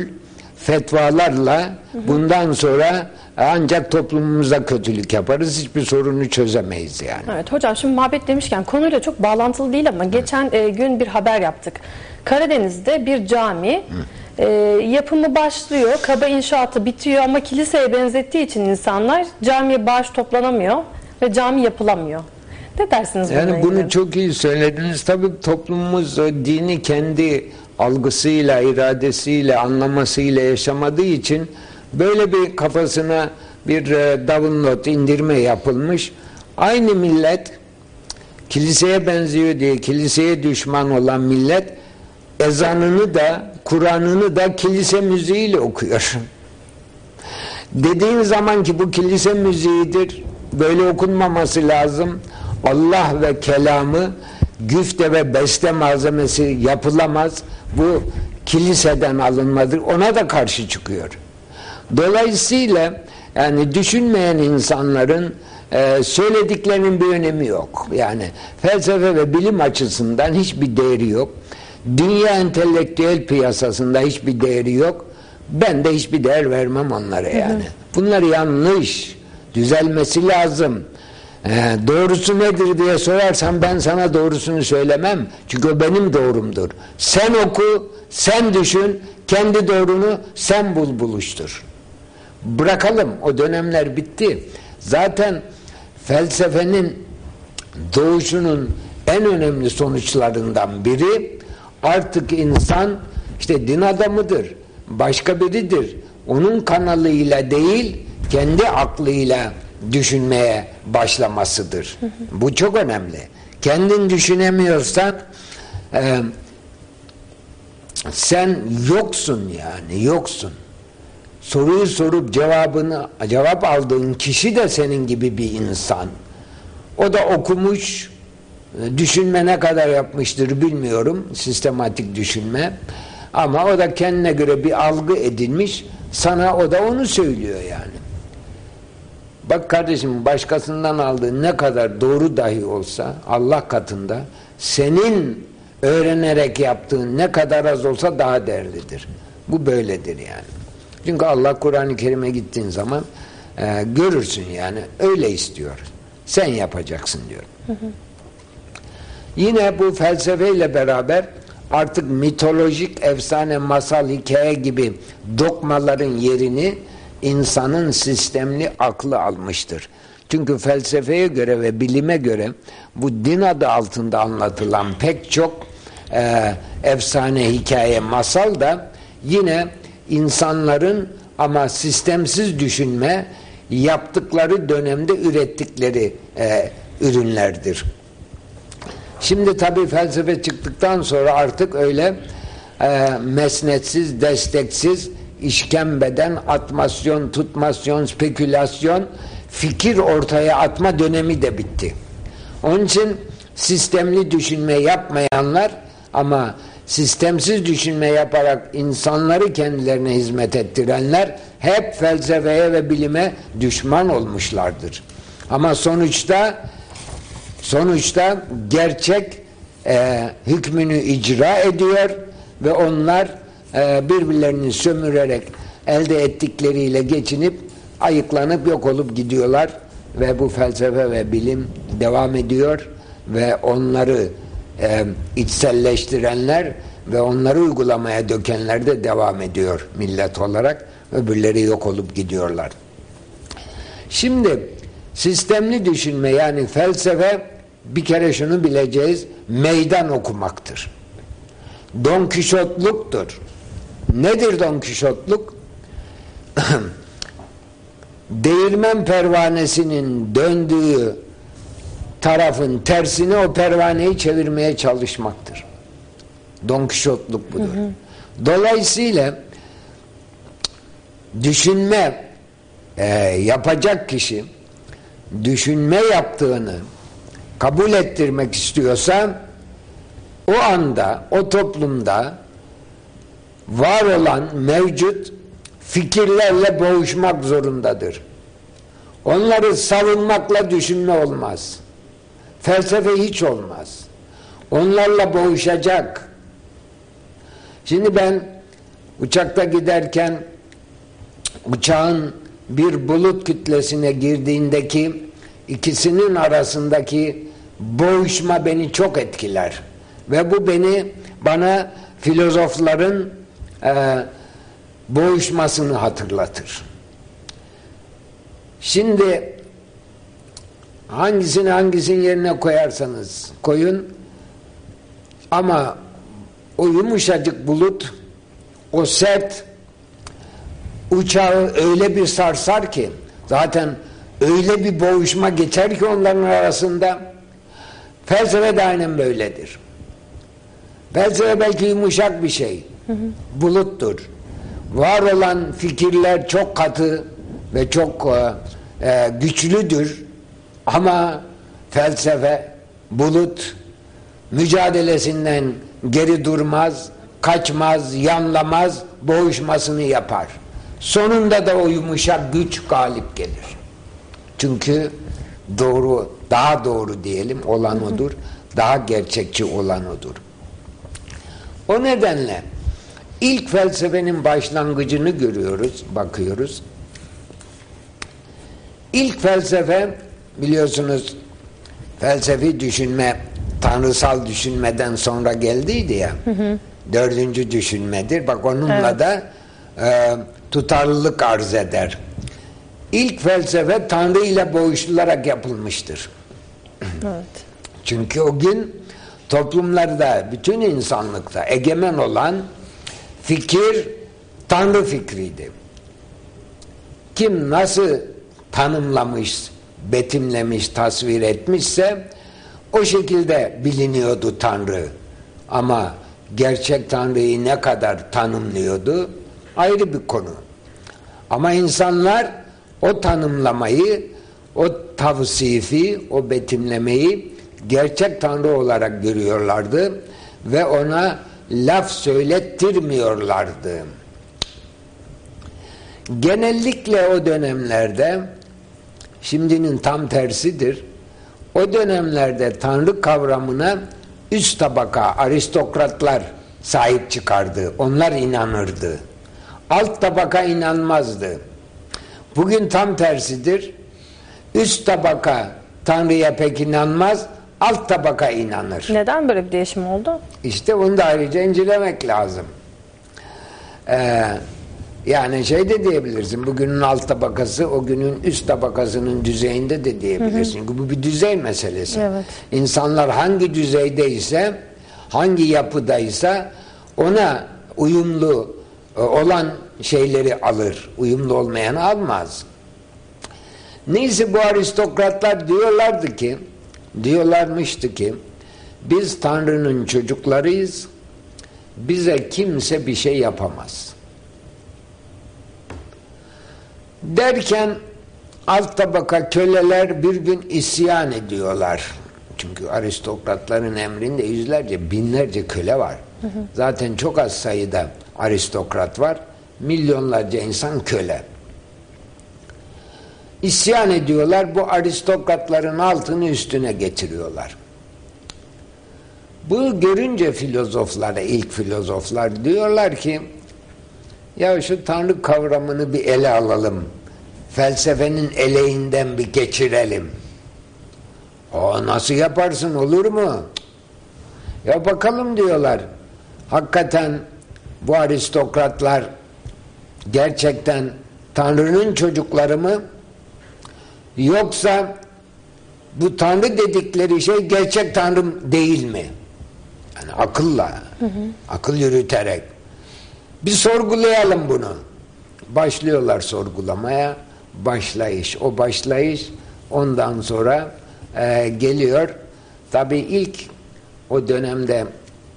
fetvalarla bundan sonra ancak toplumumuza kötülük yaparız. Hiçbir sorunu çözemeyiz yani. Evet hocam şimdi muhabbet demişken konuyla çok bağlantılı değil ama geçen e, gün bir haber yaptık. Karadeniz'de bir cami e, yapımı başlıyor, kaba inşaatı bitiyor ama kiliseye benzettiği için insanlar camiye bağış toplanamıyor ve cami yapılamıyor. Ne dersiniz Yani bunu ilgili? çok iyi söylediniz. Tabii toplumumuz dini kendi algısıyla, iradesiyle, anlamasıyla yaşamadığı için böyle bir kafasına bir e, download indirme yapılmış. Aynı millet kiliseye benziyor diye kiliseye düşman olan millet ezanını da Kur'an'ını da kilise müziğiyle okuyor. Dediğin zaman ki bu kilise müziğidir, böyle okunmaması lazım. Allah ve kelamı güfte ve beste malzemesi yapılamaz. Bu kiliseden alınmadır. Ona da karşı çıkıyor. Dolayısıyla yani düşünmeyen insanların e, söylediklerinin bir önemi yok. Yani felsefe ve bilim açısından hiçbir değeri yok. Dünya entelektüel piyasasında hiçbir değeri yok. Ben de hiçbir değer vermem onlara yani. Bunlar yanlış. Düzelmesi lazım. Ee, doğrusu nedir diye sorarsan ben sana doğrusunu söylemem. Çünkü o benim doğrumdur. Sen oku, sen düşün, kendi doğrunu sen bul buluştur. Bırakalım o dönemler bitti. Zaten felsefenin doğuşunun en önemli sonuçlarından biri artık insan işte din adamıdır, başka biridir. Onun kanalıyla değil, kendi aklıyla düşünmeye başlamasıdır. Bu çok önemli. Kendin düşünemiyorsan e, sen yoksun yani yoksun. Soruyu sorup cevabını cevap aldığın kişi de senin gibi bir insan. O da okumuş, düşünme ne kadar yapmıştır bilmiyorum, sistematik düşünme. Ama o da kendine göre bir algı edinmiş, sana o da onu söylüyor yani. Bak kardeşim başkasından aldığı ne kadar doğru dahi olsa Allah katında senin öğrenerek yaptığın ne kadar az olsa daha değerlidir. Bu böyledir yani. Çünkü Allah Kur'an-ı Kerim'e gittiğin zaman e, görürsün yani öyle istiyor. Sen yapacaksın diyor. Hı hı. Yine bu felsefeyle beraber artık mitolojik efsane, masal, hikaye gibi dokmaların yerini insanın sistemli aklı almıştır. Çünkü felsefeye göre ve bilime göre bu din adı altında anlatılan pek çok e, efsane, hikaye, masal da yine insanların ama sistemsiz düşünme yaptıkları dönemde ürettikleri e, ürünlerdir. Şimdi tabi felsefe çıktıktan sonra artık öyle e, mesnetsiz, desteksiz, işkembeden atmasyon, tutmasyon, spekülasyon, fikir ortaya atma dönemi de bitti. Onun için sistemli düşünme yapmayanlar ama sistemsiz düşünme yaparak insanları kendilerine hizmet ettirenler hep felsefeye ve bilime düşman olmuşlardır. Ama sonuçta sonuçta gerçek e, hükmünü icra ediyor ve onlar e, birbirlerini sömürerek elde ettikleriyle geçinip ayıklanıp yok olup gidiyorlar ve bu felsefe ve bilim devam ediyor ve onları e, içselleştirenler ve onları uygulamaya dökenler de devam ediyor millet olarak. Öbürleri yok olup gidiyorlar. Şimdi sistemli düşünme yani felsefe bir kere şunu bileceğiz meydan okumaktır. Don Kişotluktur. Nedir Don Kişotluk? Değirmen pervanesinin döndüğü tarafın tersine o pervaneyi çevirmeye çalışmaktır. Don Kişotluk budur. Hı hı. Dolayısıyla düşünme e, yapacak kişi düşünme yaptığını kabul ettirmek istiyorsa o anda o toplumda var olan mevcut fikirlerle boğuşmak zorundadır. Onları savunmakla düşünme olmaz. Felsefe hiç olmaz. Onlarla boğuşacak. Şimdi ben uçakta giderken uçağın bir bulut kütlesine girdiğindeki ikisinin arasındaki boğuşma beni çok etkiler. Ve bu beni bana filozofların e, boğuşmasını hatırlatır. Şimdi Hangisini hangisinin yerine koyarsanız koyun ama o yumuşacık bulut o sert uçağı öyle bir sarsar ki zaten öyle bir boğuşma geçer ki onların arasında felsefe de aynen böyledir. Felsefe belki yumuşak bir şey. Hı hı. Buluttur. Var olan fikirler çok katı ve çok e, e, güçlüdür. Ama felsefe bulut mücadelesinden geri durmaz, kaçmaz, yanlamaz, boğuşmasını yapar. Sonunda da o yumuşak güç galip gelir. Çünkü doğru, daha doğru diyelim olan odur. Daha gerçekçi olan odur. O nedenle ilk felsefenin başlangıcını görüyoruz, bakıyoruz. İlk felsefe biliyorsunuz felsefi düşünme tanrısal düşünmeden sonra geldiydi ya. Hı hı. Dördüncü düşünmedir. Bak onunla evet. da e, tutarlılık arz eder. İlk felsefe Tanrı ile boğuşularak yapılmıştır. Evet. Çünkü o gün toplumlarda, bütün insanlıkta egemen olan fikir Tanrı fikriydi. Kim nasıl tanımlamış, betimlemiş, tasvir etmişse o şekilde biliniyordu Tanrı. Ama gerçek Tanrı'yı ne kadar tanımlıyordu ayrı bir konu. Ama insanlar o tanımlamayı, o tavsifi, o betimlemeyi gerçek Tanrı olarak görüyorlardı ve ona laf söylettirmiyorlardı. Genellikle o dönemlerde şimdinin tam tersidir. O dönemlerde Tanrı kavramına üst tabaka aristokratlar sahip çıkardı. Onlar inanırdı. Alt tabaka inanmazdı. Bugün tam tersidir. Üst tabaka Tanrı'ya pek inanmaz, alt tabaka inanır. Neden böyle bir değişim oldu? İşte bunu da ayrıca incelemek lazım. Ee, yani şey de diyebilirsin, bugünün alt tabakası o günün üst tabakasının düzeyinde de diyebilirsin. Hı hı. Bu bir düzey meselesi. Evet. İnsanlar hangi düzeydeyse, hangi yapıdaysa ona uyumlu e, olan şeyleri alır. Uyumlu olmayanı almaz. Neyse bu aristokratlar diyorlardı ki, diyorlarmıştı ki, biz Tanrı'nın çocuklarıyız, bize kimse bir şey yapamaz. Derken alt tabaka köleler bir gün isyan ediyorlar. Çünkü aristokratların emrinde yüzlerce, binlerce köle var. Hı hı. Zaten çok az sayıda aristokrat var. Milyonlarca insan köle. İsyan ediyorlar. Bu aristokratların altını üstüne getiriyorlar. Bu görünce filozoflara, ilk filozoflar diyorlar ki ya şu Tanrı kavramını bir ele alalım. Felsefenin eleğinden bir geçirelim. O nasıl yaparsın olur mu? Ya bakalım diyorlar. Hakikaten bu aristokratlar gerçekten Tanrı'nın çocukları mı? Yoksa bu Tanrı dedikleri şey gerçek Tanrı değil mi? Yani akılla, hı hı. akıl yürüterek. Bir sorgulayalım bunu. Başlıyorlar sorgulamaya. Başlayış. O başlayış ondan sonra e, geliyor. Tabi ilk o dönemde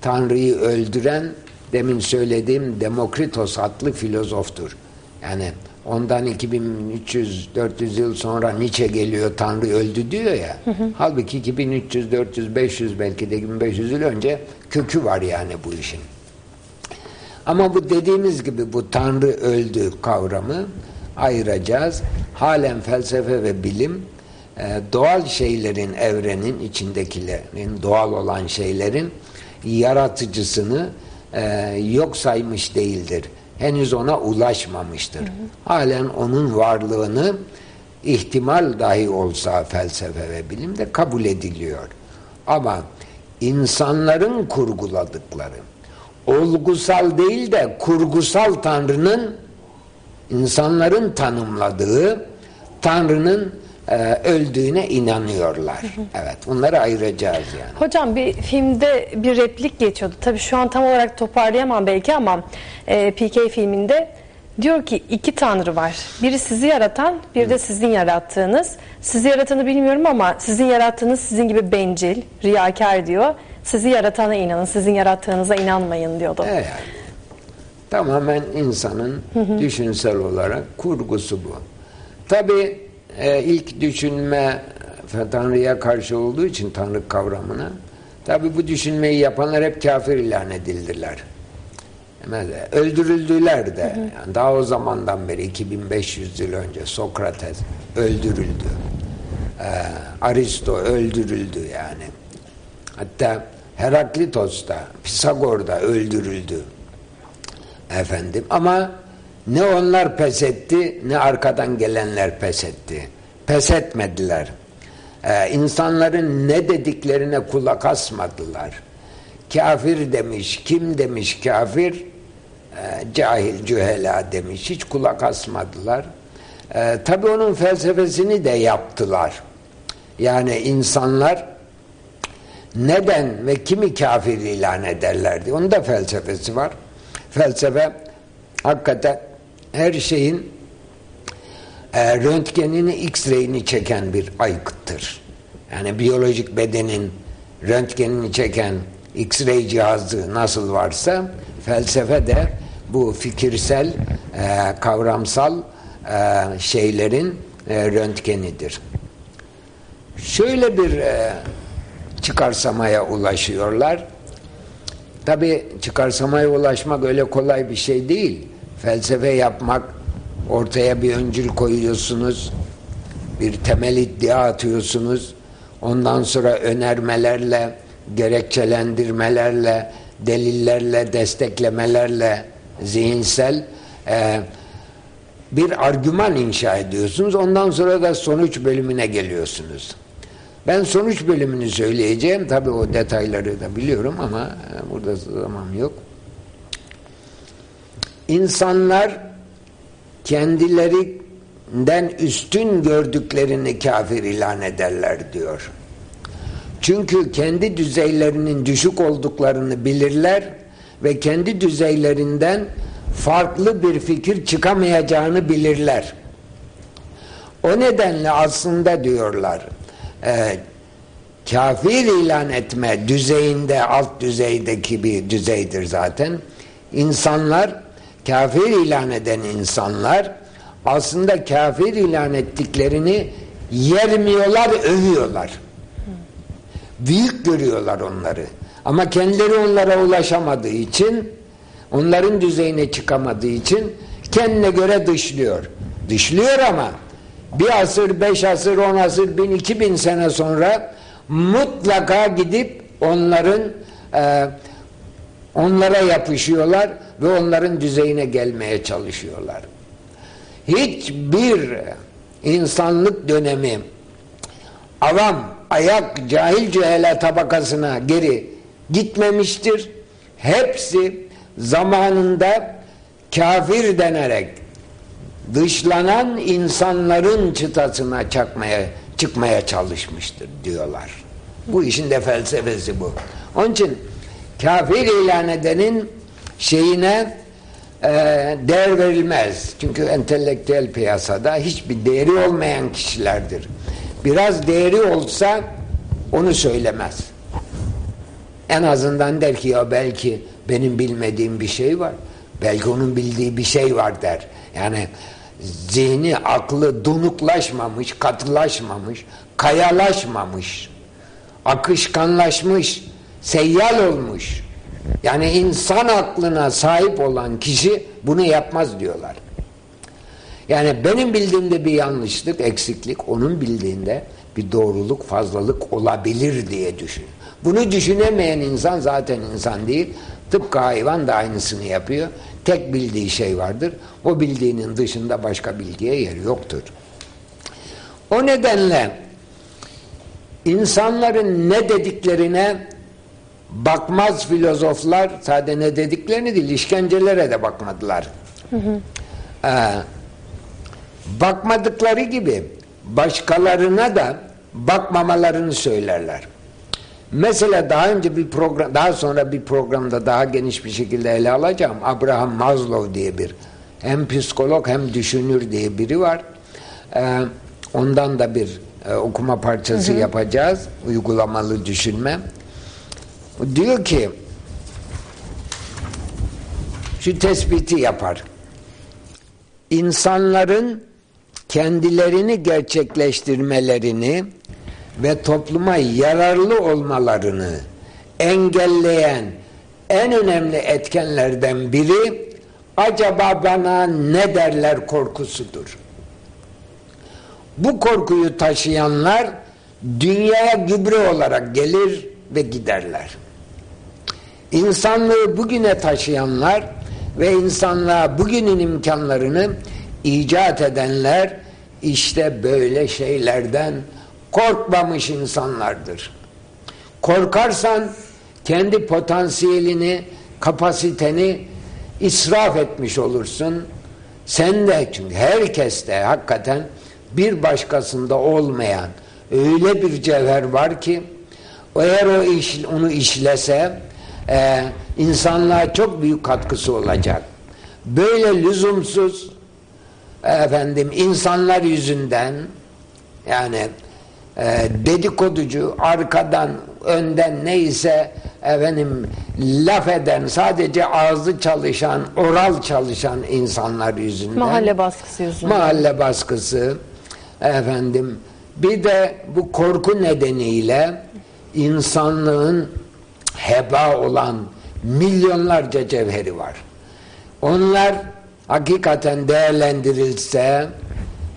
Tanrı'yı öldüren demin söylediğim Demokritos adlı filozoftur. Yani ondan 2300-400 yıl sonra Nietzsche geliyor Tanrı öldü diyor ya. Hı hı. Halbuki 2300, 400, 500 belki de 1500 yıl önce kökü var yani bu işin. Ama bu dediğimiz gibi bu Tanrı öldü kavramı ayıracağız. Halen felsefe ve bilim e, doğal şeylerin evrenin içindekilerin doğal olan şeylerin yaratıcısını e, yok saymış değildir. Henüz ona ulaşmamıştır. Hı hı. Halen onun varlığını ihtimal dahi olsa felsefe ve bilimde kabul ediliyor. Ama insanların kurguladıkları olgusal değil de kurgusal Tanrı'nın insanların tanımladığı Tanrı'nın e, öldüğüne inanıyorlar. Hı hı. Evet, bunları ayıracağız yani. Hocam bir filmde bir replik geçiyordu. Tabii şu an tam olarak toparlayamam belki ama e, PK filminde diyor ki iki tanrı var. Biri sizi yaratan, bir de sizin yarattığınız. Sizi yaratanı bilmiyorum ama sizin yarattığınız sizin gibi bencil, riyakar diyor. Sizi yaratana inanın, sizin yarattığınıza inanmayın diyordu. Evet. Tamamen insanın hı hı. düşünsel olarak kurgusu bu. Tabii e, ilk düşünme Tanrı'ya karşı olduğu için Tanrı kavramına tabi bu düşünmeyi yapanlar hep kafir ilan edildiler. Mesela öldürüldüler de. Yani daha o zamandan beri 2500 yıl önce Sokrates öldürüldü. Ee, Aristo öldürüldü yani. Hatta Heraklitos da, Pisagor da öldürüldü. Efendim ama ne onlar pes etti ne arkadan gelenler pes etti. Pes etmediler. Ee, insanların ne dediklerine kulak asmadılar. Kafir demiş, kim demiş kafir? Ee, cahil, cühela demiş. Hiç kulak asmadılar. Ee, Tabi onun felsefesini de yaptılar. Yani insanlar neden ve kimi kafir ilan ederlerdi? Onun da felsefesi var. Felsefe hakikaten her şeyin e, röntgenini, x-ray'ini çeken bir aygıttır. Yani biyolojik bedenin röntgenini çeken x-ray cihazı nasıl varsa felsefe de bu fikirsel, e, kavramsal e, şeylerin e, röntgenidir. Şöyle bir e, çıkarsamaya ulaşıyorlar. Tabi çıkarsamaya ulaşmak öyle kolay bir şey değil. Felsefe yapmak, ortaya bir öncül koyuyorsunuz, bir temel iddia atıyorsunuz, ondan sonra önermelerle, gerekçelendirmelerle, delillerle, desteklemelerle zihinsel e, bir argüman inşa ediyorsunuz. Ondan sonra da sonuç bölümüne geliyorsunuz. Ben sonuç bölümünü söyleyeceğim. Tabi o detayları da biliyorum ama e, burada zaman yok. İnsanlar kendilerinden üstün gördüklerini kafir ilan ederler diyor. Çünkü kendi düzeylerinin düşük olduklarını bilirler ve kendi düzeylerinden farklı bir fikir çıkamayacağını bilirler. O nedenle aslında diyorlar e, kafir ilan etme düzeyinde alt düzeydeki bir düzeydir zaten. İnsanlar kafir ilan eden insanlar aslında kafir ilan ettiklerini yermiyorlar, övüyorlar. Büyük görüyorlar onları. Ama kendileri onlara ulaşamadığı için onların düzeyine çıkamadığı için kendine göre dışlıyor. Dışlıyor ama bir asır, beş asır, on asır, bin, iki bin sene sonra mutlaka gidip onların e, onlara yapışıyorlar ve onların düzeyine gelmeye çalışıyorlar. Hiçbir insanlık dönemi avam, ayak, cahil cühele tabakasına geri gitmemiştir. Hepsi zamanında kafir denerek dışlanan insanların çıtasına çakmaya, çıkmaya çalışmıştır diyorlar. Bu işin de felsefesi bu. Onun için kafir ilan edenin şeyine e, değer verilmez. Çünkü entelektüel piyasada hiçbir değeri olmayan kişilerdir. Biraz değeri olsa onu söylemez. En azından der ki ya belki benim bilmediğim bir şey var. Belki onun bildiği bir şey var der. Yani zihni, aklı donuklaşmamış, katılaşmamış, kayalaşmamış, akışkanlaşmış, seyyal olmuş. Yani insan aklına sahip olan kişi bunu yapmaz diyorlar. Yani benim bildiğimde bir yanlışlık, eksiklik, onun bildiğinde bir doğruluk, fazlalık olabilir diye düşün. Bunu düşünemeyen insan zaten insan değil. Tıpkı hayvan da aynısını yapıyor. Tek bildiği şey vardır. O bildiğinin dışında başka bilgiye yer yoktur. O nedenle insanların ne dediklerine bakmaz filozoflar sadece ne dediklerini değil işkencelere de bakmadılar. Hı hı. Ee, bakmadıkları gibi başkalarına da bakmamalarını söylerler. Mesela daha önce bir program, daha sonra bir programda daha geniş bir şekilde ele alacağım. Abraham Maslow diye bir hem psikolog hem düşünür diye biri var. Ee, ondan da bir e, okuma parçası hı hı. yapacağız. Uygulamalı düşünme. Diyor ki şu tespiti yapar. İnsanların kendilerini gerçekleştirmelerini ve topluma yararlı olmalarını engelleyen en önemli etkenlerden biri acaba bana ne derler korkusudur. Bu korkuyu taşıyanlar dünyaya gübre olarak gelir ve giderler. İnsanlığı bugüne taşıyanlar ve insanlığa bugünün imkanlarını icat edenler işte böyle şeylerden korkmamış insanlardır. Korkarsan kendi potansiyelini, kapasiteni israf etmiş olursun. Sen de çünkü herkes de hakikaten bir başkasında olmayan öyle bir cevher var ki eğer o iş, onu işlese e, insanlığa çok büyük katkısı olacak. Böyle lüzumsuz efendim insanlar yüzünden yani e, dedikoducu arkadan önden neyse efendim laf eden sadece ağzı çalışan oral çalışan insanlar yüzünden. Mahalle baskısı yüzünden. Mahalle baskısı efendim. Bir de bu korku nedeniyle insanlığın heba olan milyonlarca cevheri var. Onlar hakikaten değerlendirilse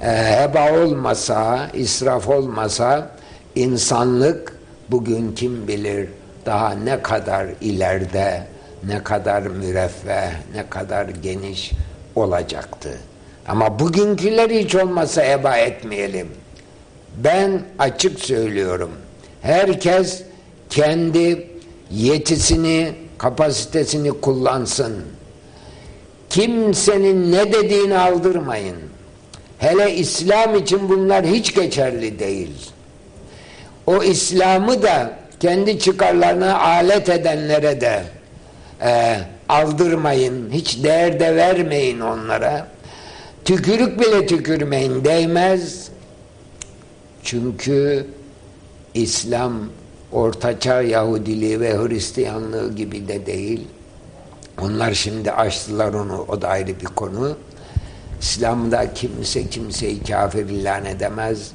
heba olmasa, israf olmasa insanlık bugün kim bilir daha ne kadar ileride, ne kadar müreffeh, ne kadar geniş olacaktı. Ama bugünküleri hiç olmasa heba etmeyelim. Ben açık söylüyorum. Herkes kendi yetisini, kapasitesini kullansın. Kimsenin ne dediğini aldırmayın. Hele İslam için bunlar hiç geçerli değil. O İslam'ı da kendi çıkarlarına alet edenlere de e, aldırmayın. Hiç değer de vermeyin onlara. Tükürük bile tükürmeyin. Değmez. Çünkü İslam Ortaçağ Yahudiliği ve Hristiyanlığı gibi de değil. Onlar şimdi açtılar onu, o da ayrı bir konu. İslam'da kimse kimseyi kafir ilan edemez.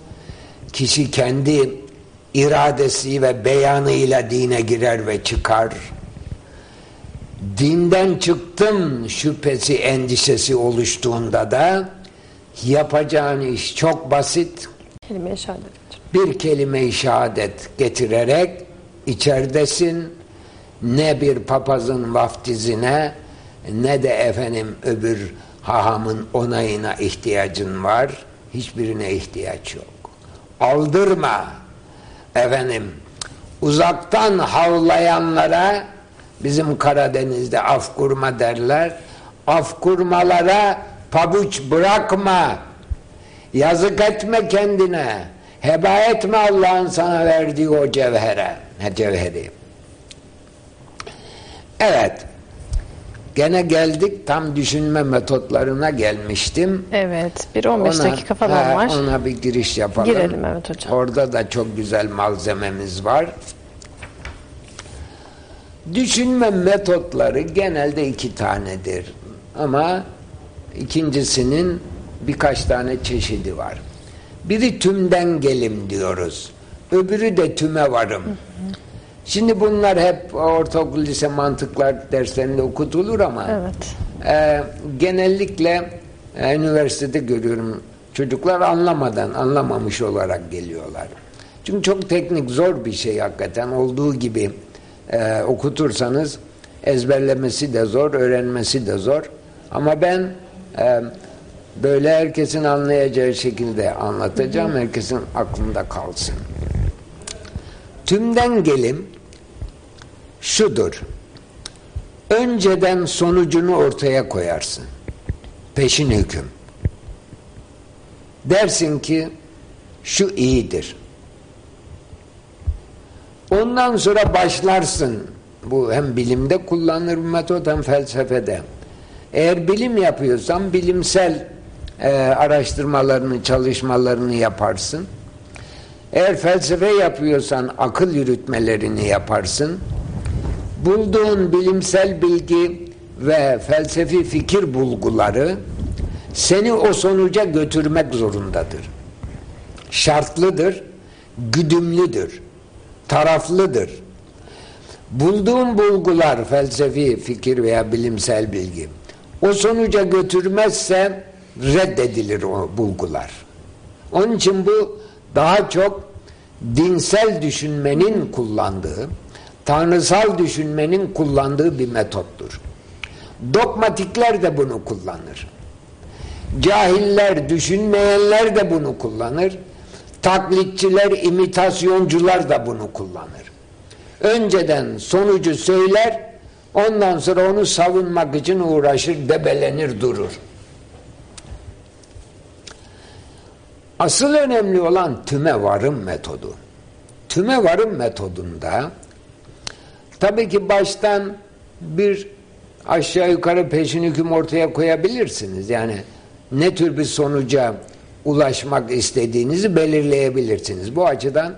Kişi kendi iradesi ve beyanıyla dine girer ve çıkar. Dinden çıktım şüphesi, endişesi oluştuğunda da yapacağın iş çok basit. Kelime-i şehadet. Bir kelime-i şehadet getirerek içeridesin. Ne bir papazın vaftizine ne de efendim öbür hahamın onayına ihtiyacın var. Hiçbirine ihtiyaç yok. Aldırma. Efendim uzaktan havlayanlara bizim Karadeniz'de af kurma derler. Af kurmalara pabuç bırakma. Yazık etme kendine. Heba etme Allah'ın sana verdiği o cevhere. Cevheri. Evet. Gene geldik tam düşünme metotlarına gelmiştim. Evet. Bir 15 ona, dakika falan he, var. Ona bir giriş yapalım. Girelim evet hocam. Orada da çok güzel malzememiz var. Düşünme metotları genelde iki tanedir. Ama ikincisinin birkaç tane çeşidi var. Biri tümden gelim diyoruz. Öbürü de tüme varım. Hı hı. Şimdi bunlar hep ortaokul lise mantıklar derslerinde okutulur ama evet. e, genellikle e, üniversitede görüyorum çocuklar anlamadan, anlamamış olarak geliyorlar. Çünkü çok teknik, zor bir şey hakikaten. Olduğu gibi e, okutursanız ezberlemesi de zor, öğrenmesi de zor. Ama ben e, böyle herkesin anlayacağı şekilde anlatacağım. Herkesin aklında kalsın. Tümden gelim şudur. Önceden sonucunu ortaya koyarsın. Peşin hüküm. Dersin ki Şu iyidir. Ondan sonra başlarsın. Bu hem bilimde kullanılır bir metot hem felsefede. Eğer bilim yapıyorsan bilimsel e, araştırmalarını, çalışmalarını yaparsın. Eğer felsefe yapıyorsan akıl yürütmelerini yaparsın. Bulduğun bilimsel bilgi ve felsefi fikir bulguları seni o sonuca götürmek zorundadır. Şartlıdır, güdümlüdür, taraflıdır. Bulduğun bulgular, felsefi fikir veya bilimsel bilgi o sonuca götürmezse reddedilir o bulgular. Onun için bu daha çok dinsel düşünmenin kullandığı, tanrısal düşünmenin kullandığı bir metottur. Dogmatikler de bunu kullanır. Cahiller, düşünmeyenler de bunu kullanır. Taklitçiler, imitasyoncular da bunu kullanır. Önceden sonucu söyler, ondan sonra onu savunmak için uğraşır, debelenir, durur. Asıl önemli olan tüme varım metodu. Tüme varım metodunda tabii ki baştan bir aşağı yukarı peşin hüküm ortaya koyabilirsiniz. Yani ne tür bir sonuca ulaşmak istediğinizi belirleyebilirsiniz. Bu açıdan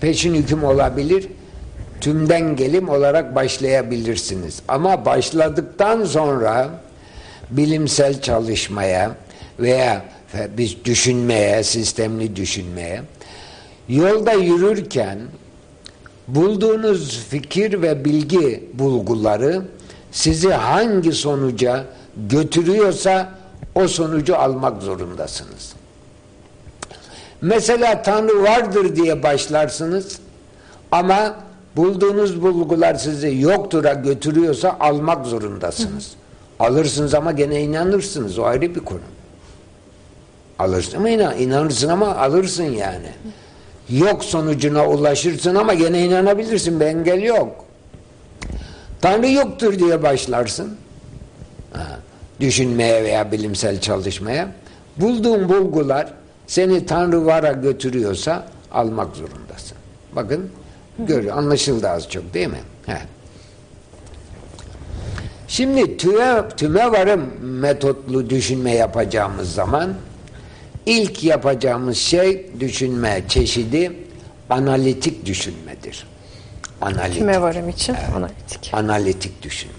peşin hüküm olabilir, tümden gelim olarak başlayabilirsiniz. Ama başladıktan sonra bilimsel çalışmaya veya biz düşünmeye, sistemli düşünmeye yolda yürürken bulduğunuz fikir ve bilgi bulguları sizi hangi sonuca götürüyorsa o sonucu almak zorundasınız. Mesela Tanrı vardır diye başlarsınız ama bulduğunuz bulgular sizi yoktura götürüyorsa almak zorundasınız. Hı. Alırsınız ama gene inanırsınız. O ayrı bir konu. Alırsın ama inan, inanırsın ama alırsın yani. Yok sonucuna ulaşırsın ama gene inanabilirsin. Bir engel yok. Tanrı yoktur diye başlarsın. Ha, düşünmeye veya bilimsel çalışmaya. Bulduğun bulgular seni Tanrı vara götürüyorsa almak zorundasın. Bakın görüyor. Anlaşıldı az çok değil mi? He. Şimdi tüme, tüme varım metotlu düşünme yapacağımız zaman ilk yapacağımız şey düşünme çeşidi analitik düşünmedir. Analitik. Tüme varım için evet. analitik. Analitik düşünme.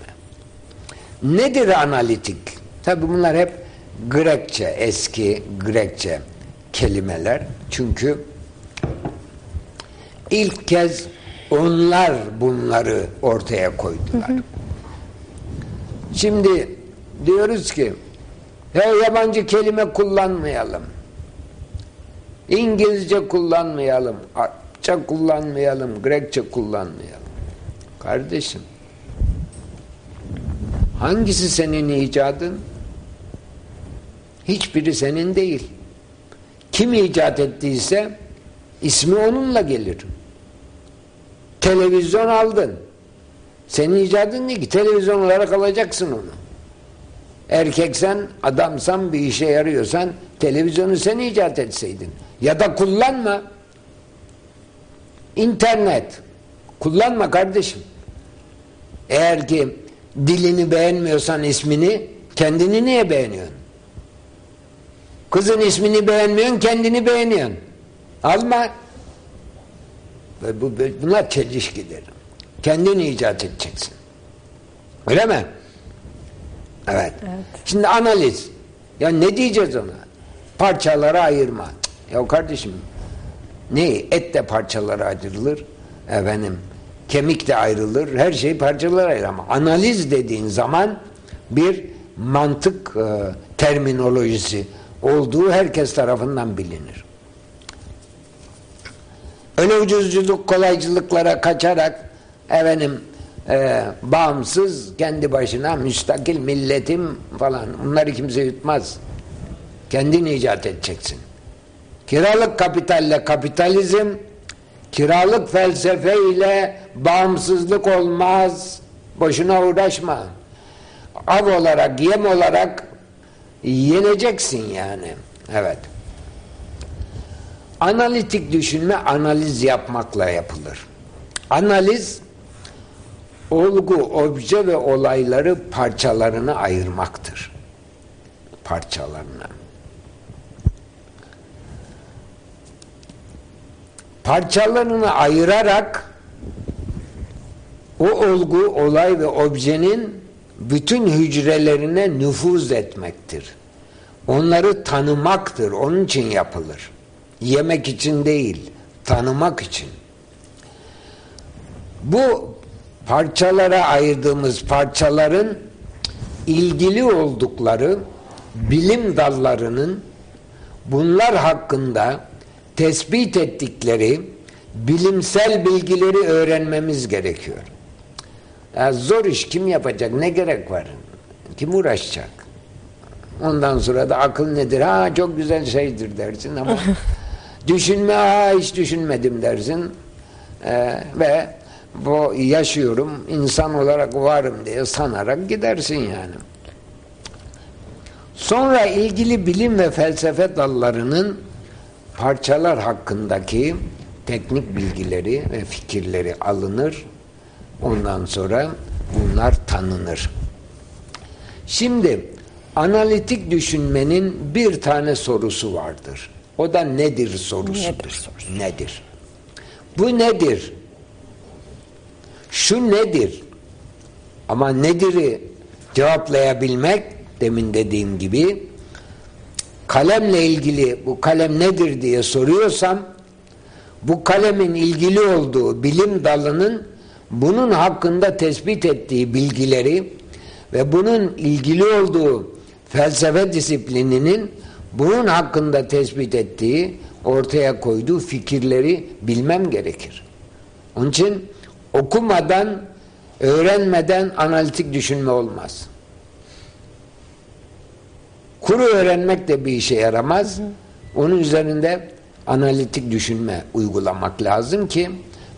Nedir analitik? Tabi bunlar hep Grekçe, eski Grekçe kelimeler. Çünkü ilk kez onlar bunları ortaya koydular. Hı hı. Şimdi diyoruz ki He, yabancı kelime kullanmayalım. İngilizce kullanmayalım. Arapça kullanmayalım. Grekçe kullanmayalım. Kardeşim hangisi senin icadın? Hiçbiri senin değil. Kim icat ettiyse ismi onunla gelir. Televizyon aldın. Senin icadın değil ki. Televizyon olarak alacaksın onu. Erkeksen, adamsan, bir işe yarıyorsan televizyonu sen icat etseydin. Ya da kullanma. İnternet. Kullanma kardeşim. Eğer ki dilini beğenmiyorsan ismini, kendini niye beğeniyorsun? Kızın ismini beğenmiyorsun, kendini beğeniyorsun. Alma. Ve bu, bunlar çelişkidir. Kendini icat edeceksin. Öyle mi? Evet. evet. Şimdi analiz. Ya ne diyeceğiz ona? Parçalara ayırma. Ya kardeşim ne? Et de parçalara ayrılır. Efendim kemik de ayrılır. Her şey parçalara ayrılır. Ama analiz dediğin zaman bir mantık e, terminolojisi olduğu herkes tarafından bilinir. Öyle ucuzculuk kolaycılıklara kaçarak efendim e, bağımsız, kendi başına müstakil milletim falan. Bunları kimse yutmaz. Kendin icat edeceksin. Kiralık kapitalle kapitalizm, kiralık felsefe ile bağımsızlık olmaz. Boşuna uğraşma. Av olarak, yem olarak yeneceksin yani. Evet. Analitik düşünme analiz yapmakla yapılır. Analiz olgu, obje ve olayları parçalarına ayırmaktır. Parçalarına. Parçalarını ayırarak o olgu, olay ve objenin bütün hücrelerine nüfuz etmektir. Onları tanımaktır. Onun için yapılır. Yemek için değil, tanımak için. Bu parçalara ayırdığımız parçaların ilgili oldukları bilim dallarının bunlar hakkında tespit ettikleri bilimsel bilgileri öğrenmemiz gerekiyor. Ya zor iş kim yapacak? Ne gerek var? Kim uğraşacak? Ondan sonra da akıl nedir? Ha çok güzel şeydir dersin ama düşünme ha hiç düşünmedim dersin. Ee, ve bu yaşıyorum insan olarak varım diye sanarak gidersin yani. Sonra ilgili bilim ve felsefe dallarının parçalar hakkındaki teknik bilgileri ve fikirleri alınır. Ondan sonra bunlar tanınır. Şimdi analitik düşünmenin bir tane sorusu vardır. O da nedir sorusudur. Nedir? Sorusu. nedir? Bu nedir? Şu nedir? Ama nedir'i cevaplayabilmek demin dediğim gibi kalemle ilgili bu kalem nedir diye soruyorsam bu kalemin ilgili olduğu bilim dalının bunun hakkında tespit ettiği bilgileri ve bunun ilgili olduğu felsefe disiplininin bunun hakkında tespit ettiği ortaya koyduğu fikirleri bilmem gerekir. Onun için okumadan öğrenmeden analitik düşünme olmaz. Kuru öğrenmek de bir işe yaramaz. Onun üzerinde analitik düşünme uygulamak lazım ki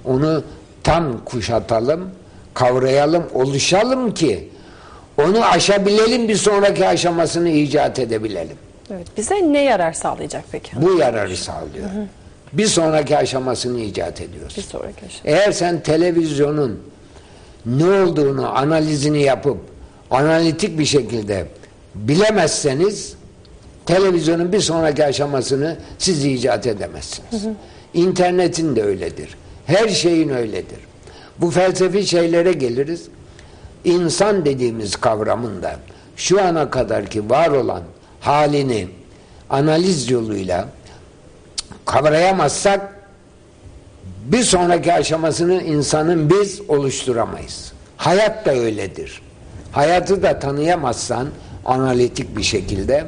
onu tam kuşatalım, kavrayalım, oluşalım ki onu aşabilelim bir sonraki aşamasını icat edebilelim. Evet, bize ne yarar sağlayacak peki? Bu yararı sağlıyor. Hı hı. Bir sonraki aşamasını icat ediyorsun. Bir sonraki aşama. Eğer sen televizyonun ne olduğunu analizini yapıp analitik bir şekilde bilemezseniz televizyonun bir sonraki aşamasını siz icat edemezsiniz. Hı hı. İnternetin de öyledir. Her şeyin öyledir. Bu felsefi şeylere geliriz. İnsan dediğimiz kavramında şu ana kadarki var olan halini analiz yoluyla kavrayamazsak bir sonraki aşamasını insanın biz oluşturamayız. Hayat da öyledir. Hayatı da tanıyamazsan analitik bir şekilde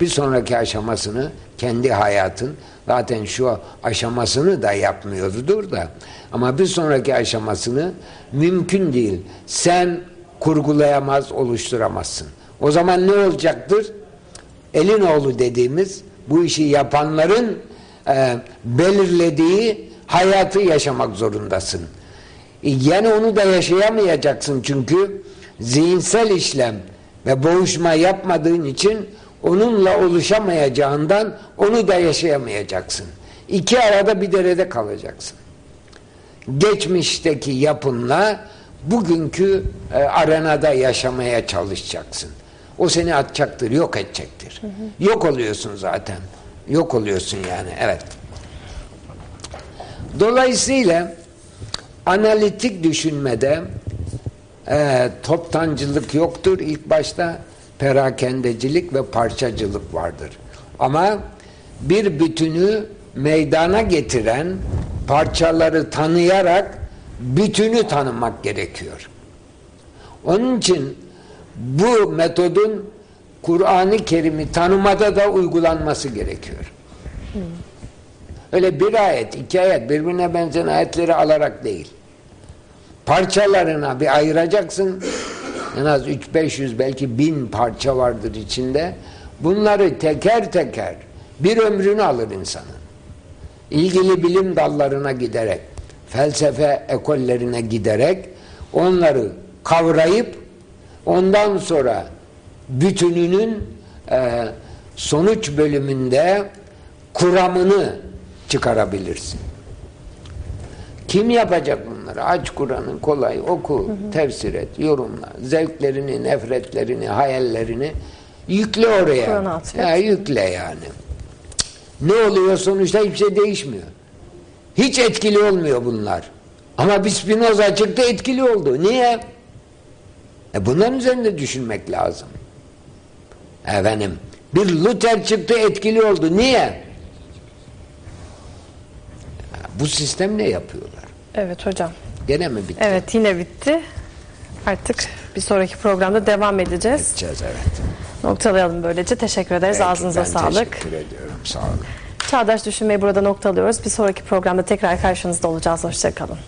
bir sonraki aşamasını kendi hayatın zaten şu aşamasını da yapmıyordur da ama bir sonraki aşamasını mümkün değil. Sen kurgulayamaz, oluşturamazsın. O zaman ne olacaktır? Elin oğlu dediğimiz bu işi yapanların e, belirlediği hayatı yaşamak zorundasın. E, yani onu da yaşayamayacaksın çünkü zihinsel işlem ve boğuşma yapmadığın için onunla oluşamayacağından onu da yaşayamayacaksın. İki arada bir derede kalacaksın. Geçmişteki yapınla bugünkü e, arenada yaşamaya çalışacaksın. O seni atacaktır, yok edecektir. Hı hı. Yok oluyorsun zaten. Yok oluyorsun yani, evet. Dolayısıyla analitik düşünmede e, toptancılık yoktur ilk başta perakendecilik ve parçacılık vardır. Ama bir bütünü meydana getiren parçaları tanıyarak bütünü tanımak gerekiyor. Onun için bu metodun Kur'an-ı Kerim'i tanımada da uygulanması gerekiyor. Öyle bir ayet, iki ayet birbirine benzeyen ayetleri alarak değil. Parçalarına bir ayıracaksın. En az 3-500 belki bin parça vardır içinde. Bunları teker teker bir ömrünü alır insanın. İlgili bilim dallarına giderek, felsefe ekollerine giderek onları kavrayıp ondan sonra bütününün e, sonuç bölümünde kuramını çıkarabilirsin. Kim yapacak bunları? Aç Kur'an'ı kolay oku, hı hı. tefsir et, yorumla. Zevklerini, nefretlerini, hayallerini yükle oraya. Ya yükle yani. Ne oluyor sonuçta hiçbir şey değişmiyor. Hiç etkili olmuyor bunlar. Ama bir Spinoza çıktı etkili oldu. Niye? E bunların üzerinde düşünmek lazım. Efendim bir Luther çıktı etkili oldu. Niye? Bu sistem ne yapıyorlar? Evet hocam. Gene mi bitti? Evet yine bitti. Artık bir sonraki programda devam edeceğiz. Edeceğiz evet. Noktalayalım böylece. Teşekkür ederiz. Peki, Ağzınıza ben sağlık. Teşekkür ediyorum. Sağ olun. Çağdaş Düşünmeyi burada noktalıyoruz. Bir sonraki programda tekrar karşınızda olacağız. Hoşçakalın.